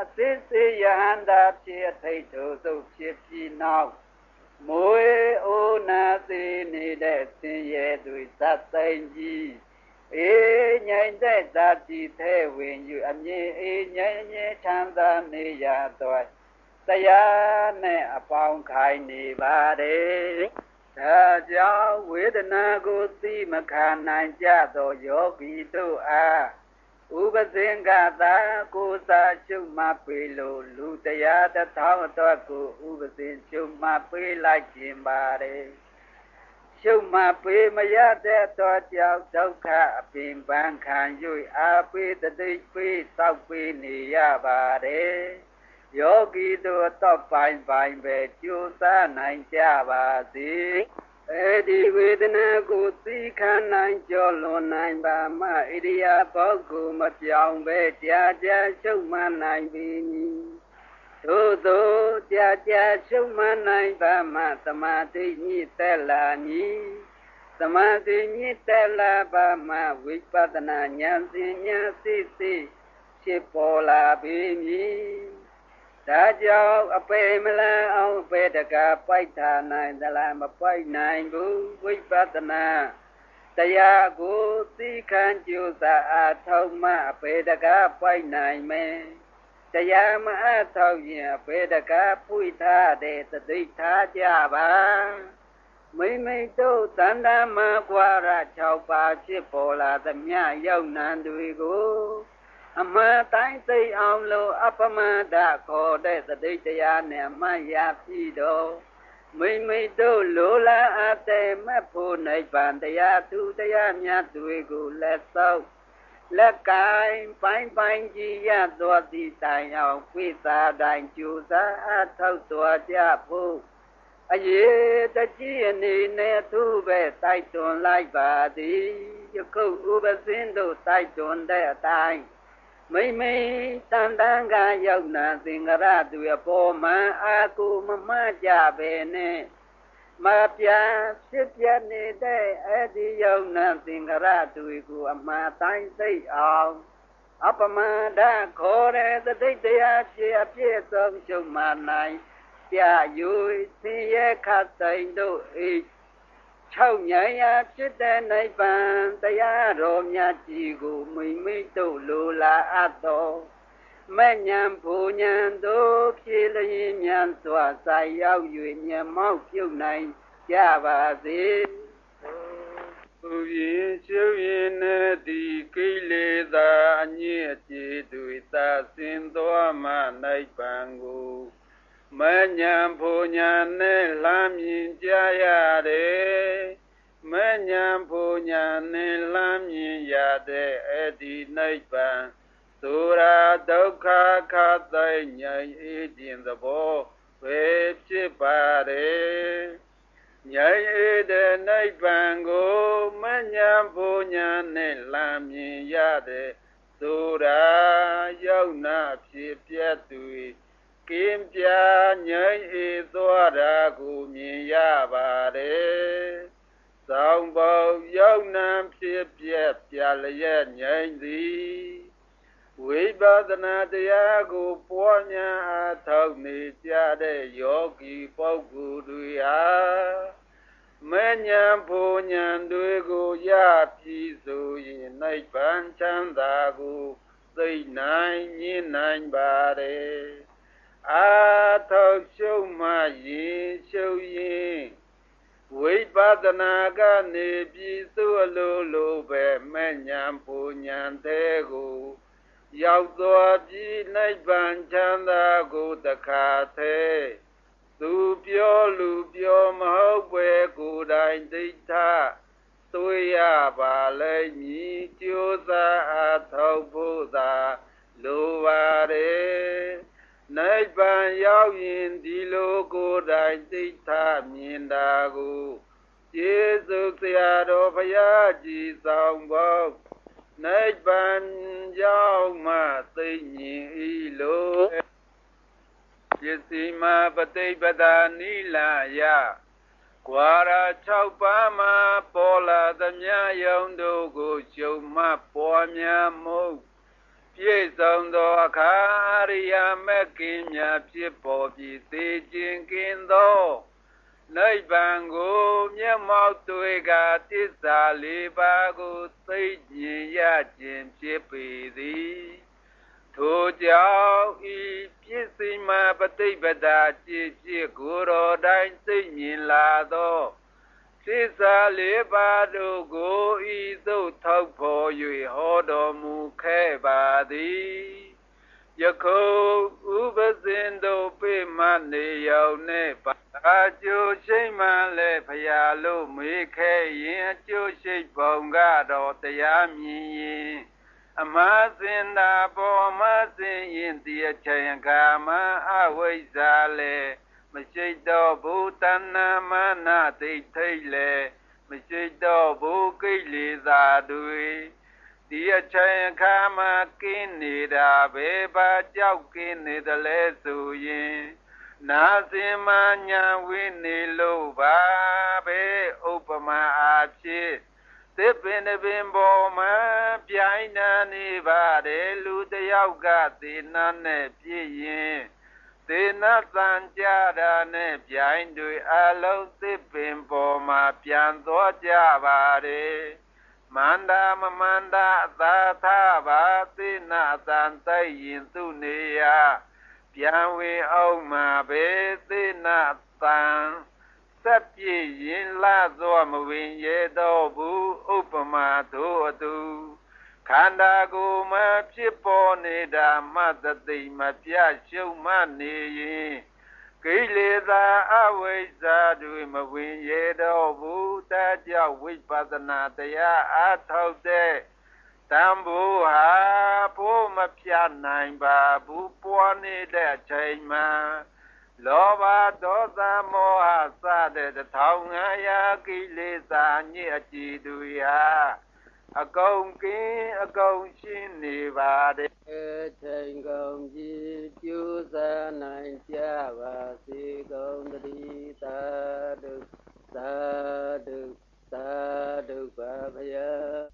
အသစ်စေယဟန္တာဖြစ်အထိတ်တို့သုတ်ဖြစ်ပြီးနောက်မွေအိုနာသိနေတဲ့ဆင်းရဲသူသတ်သိမ့်ကြီးအေးငြိမ်တဲ့သာတိသေးဝင်ယူအမြင်အေးငြိမ်ငြိမ်ချမ်းသာနေရတော့ တရားနဲ့အပေါင်းခိုင်းနေပါတယ်ဒါကြောင့်ဝေဒနာကိုသိမခံနိုင်ကြသောယောဂီတို့အားဥပဇင်ကသာကိုစာရှုမှတ်ပေလို့လူတရားတစ်ထောင်အတွက်ကိုဥပဇင်ရှုမှတ်ပေးလိုက်ခြင်းပါတယ်ရှုမှတ်ပေးမရတဲ့တော့ကြောင့်ဒုက္ခအပင်ပန်းခံ၍အာပိတတိပေးတောက်ပေးနေရပါတယ် ယောဂီတို့တော့ပိုင်ပိုင်ပဲကြိုးစားနိုင်ကြပါစေအဲ့ဒီဝေဒနာကိုသိခံနိုင်ကြောလွန်နိုင်ပါမှဣရိယာပုဂ္ဂိုလ်မပြောင်းပဲကြာကြာရှုမှတ်နိုင်ပြီသို့သောကြာကြာရှုမှတ်နိုင်ပါမှသမာဓိညစ်သက်လာမည်သမာဓိညစ်သက်လာပါမှဝိပဿနာဉာဏ်စဉ်ဉာဏ်သိသိဖြစ်ပေါ်လာပြီမည် ဒါကြောင့်အပေမလန်အောင်ပေတကပိုက်ထားနိုင်သလားမပိုက်နိုင်ဘူးဝိပဿနာတရားကိုသိခံကြိုးစားအားထုတ်မှအပေတကပိုက်နိုင်မယ်တရားမအားထုတ်ရင်အပေတကပွိထားတဲ့သတိထားကြပါမိမိတို့တဏ္ဍာမကွာရ6ပါးဖြစ်ပေါ်လာသမျှရောက်နံတွေကို အမှန်တိုင်းသိအောင်လို့အပမဒခေါ်တဲ့သတိတရားနဲ့မှတ်ရပြီတော့မိမိတို့လိုလားအပ်တဲ့မဖို့နိဗ္ဗာန်တရားသူတရားမြတ်တွေကိုလက်သောက်လက်ကင်ပိုင်းပိုင်းကြည်ရသောသည့်တိုင်အောင်ဝိသတိုင်းကြိုးစားအထောက်တော်ကြဖို့အရေးတကြီးအနေနဲ့သူပဲတိုက်တွန်းလိုက်ပါသည်ယခုဥပစင်းတို့တိုက်တွန်းတဲ့အတိုင်း မိမ့်မိန်တန်တန်ကရောက်နာသင်္ကရသူအပေါ်မှအာကိုမမကြပဲနဲ့မပြဖြစ်ပြနေတဲ့အဲ့ဒီရောက်နာသင်္ကရသူကိုအမှားတိုင်းသိအောင်အပမဒခေါ်တဲ့သတိတရားဖြစ်အပြည့်ဆုံးရှုံမှနိုင်ပြယူသင်ရဲ့ခတ်တိုင်တို့အိတ် 6ညာယာဖြစ်တဲ့နိုင်ပံတရားတော်များကြီးကိုမိမ့်မိတ်တို့လိုလားအပ်တော်မဉ္ဉံဘူဉ္ဉံတို့ဖြည့်လျင်ဉဏ်စွာဆိုင်ရောက်၍မျက်မှောက်ပြုတ်နိုင်ကြပါစေသူရင်ရှုရင်နဲ့ဒီကိလေသာအညစ်အကြေးတွေသာစင်တော်မှနိုင်ပံကို မညာဘူညာနဲ့လမ်းမြင်ကြရတယ်မညာဘူညာနဲ့လမ်းမြင်ရတဲ့အဲ့ဒီနိဗ္ဗာန်သုရာဒုက္ခခသိဉာဏ်အေးခြင်းသဘောပဲဖြစ်ပါတယ်ဉာဏ်အေးတဲ့နိဗ္ဗာန်ကိုမညာဘူညာနဲ့လမ်းမြင်ရတဲ့သုရာယုံနာဖြစ်ပြတ်သူ ကင်းပြငြိမ်းအေးသွားတာကိုမြင်ရပါတယ်။သောင်းပေါယုံနာဖြစ်ပြက်ပြလျက်ငြိမ်းသည်ဝိပဿနာတရားကိုပွားများအားထုတ်နေကြတဲ့ယောဂီပုဂ္ဂိုလ်တွေဟာမဉဏ်ဘူဉဏ်တွေကိုရပြီဆိုရင်နိဗ္ဗာန်ချမ်းသာကိုသိနိုင်ညင်နိုင်ပါတယ် အာထောက်ရှုံမှရင်ရှုံရင်ဝိပဿနာကနေပြီးသူ့အလိုလိုပဲမဉဏ်ဘူဉဏ်တဲ့ကိုရောက်သွားပြီးနိဗ္ဗာန်ချမ်းသာကိုတခါသေးသူပြောလူပြောမဟုတ်ပဲကိုယ်တိုင်ဒိဋ္ဌသွေးရပါလိမ့်မည်ကြိုးစားအထောက်ဖို့သာလိုပါတယ် နိဗ္ဗာန်ရောက်ရင်ဒီလိုကိုယ်တိုင်သိထားမြင်တာကိုယေရှုဆရာတော်ဘုရားကြည်ဆောင်ဖို့နိဗ္ဗာန်ရောက်မှသိမြင်ဤလိုပစ္စည်းမပဋိပဒါနိလာယကွာရာ6ပါးမှာပေါ်လာသမျှယုံတို့ကိုရှုံမှပေါ်များမှု ပြည့်စုံသောအခါရိယာမကင်များဖြစ်ပေါ်ပြီးသိခြင်းကင်းသောနိဗ္ဗာန်ကိုမျက်မှောက်တွေကတစ္ဆာလေးပါးကိုသိကျင်ရခြင်းဖြစ်ပေသည်ထိုကြောင့်ဤပစ္စည်းမပฏิပဒါကြည်ဖြစ်ကိုယ်တော်တိုင်းသိမြင်လာသော သစ္စာလေးပါးတို့ကိုဤသို့ထောက်ဖို့၍ဟောတော်မူခဲ့ပါသည်ယခုဥပဇင်တို့ပြမနေရောက်နေပါအကျိုးရှိမှလည်းဖရာလို့မေးခဲ့ရင်အကျိုးရှိပုံကတော့တရားမြင်ရင်အမစင်တာပေါ်မစင်ရင်ဒီအချိန်ခါမှအဝိဇ္ဇာလည်းမ ရှိတော့ဘူးတဏ္ဏမာနသိထိတ်လေမရှိတော့ဘူးကိလေသာတွေဒီအချိန်အခါမှာကင်းနေတာပဲဘာကြောက်ကင်းနေတယ်လဲဆိုရင်နာစင်မညာဝိနေလို့ပါပဲဥပမာအားဖြင့်သစ်ပင်တစ်ပင်ပေါ်မှာပြိုင်နာနေပါတယ်လူတယောက်ကသေနာနဲ့ပြည့်ရင် သေနာတန်ကြတာနဲ့ပြိုင်တွေအလုံးသစ်ပင်ပေါ်မှာပြန်သွားကြပါတယ်မန္တာမမန္တာအသာသပါသေနာတန်သိရင်သူနေရာပြန်ဝင်အောင်မှာပဲသေနာတန်ဆက်ပြည့်ရင်လာသောမဝင်ရတော့ဘူးဥပမာတို့အတူ ခန္ဓာကိုယ်မှာဖြစ်ပေါ်နေတာမှသတိမပြရှုံမှနေရင်ကိလေသာအဝိဇ္ဇာတွေမဝင်ရတော့ဘူးတကြောင့်ဝိပဿနာတရားအားထုတ်တဲ့တံဘူဟာဖို့မပြနိုင်ပါဘူးပွားနေတဲ့အချိန်မှာလောဘဒေါသမောဟစတဲ့တထောင်ငါးရာကိလေသာညစ်အကြည်တွေဟာ အကုန်ကင်းအကုန်ရှင်းနေပါတယ်ထိန်ကုန်ကြည်ကျူးစားနိုင်ကြပါစေကုန်တည်းသာဓုသာဓုသာဓုပါဗျာ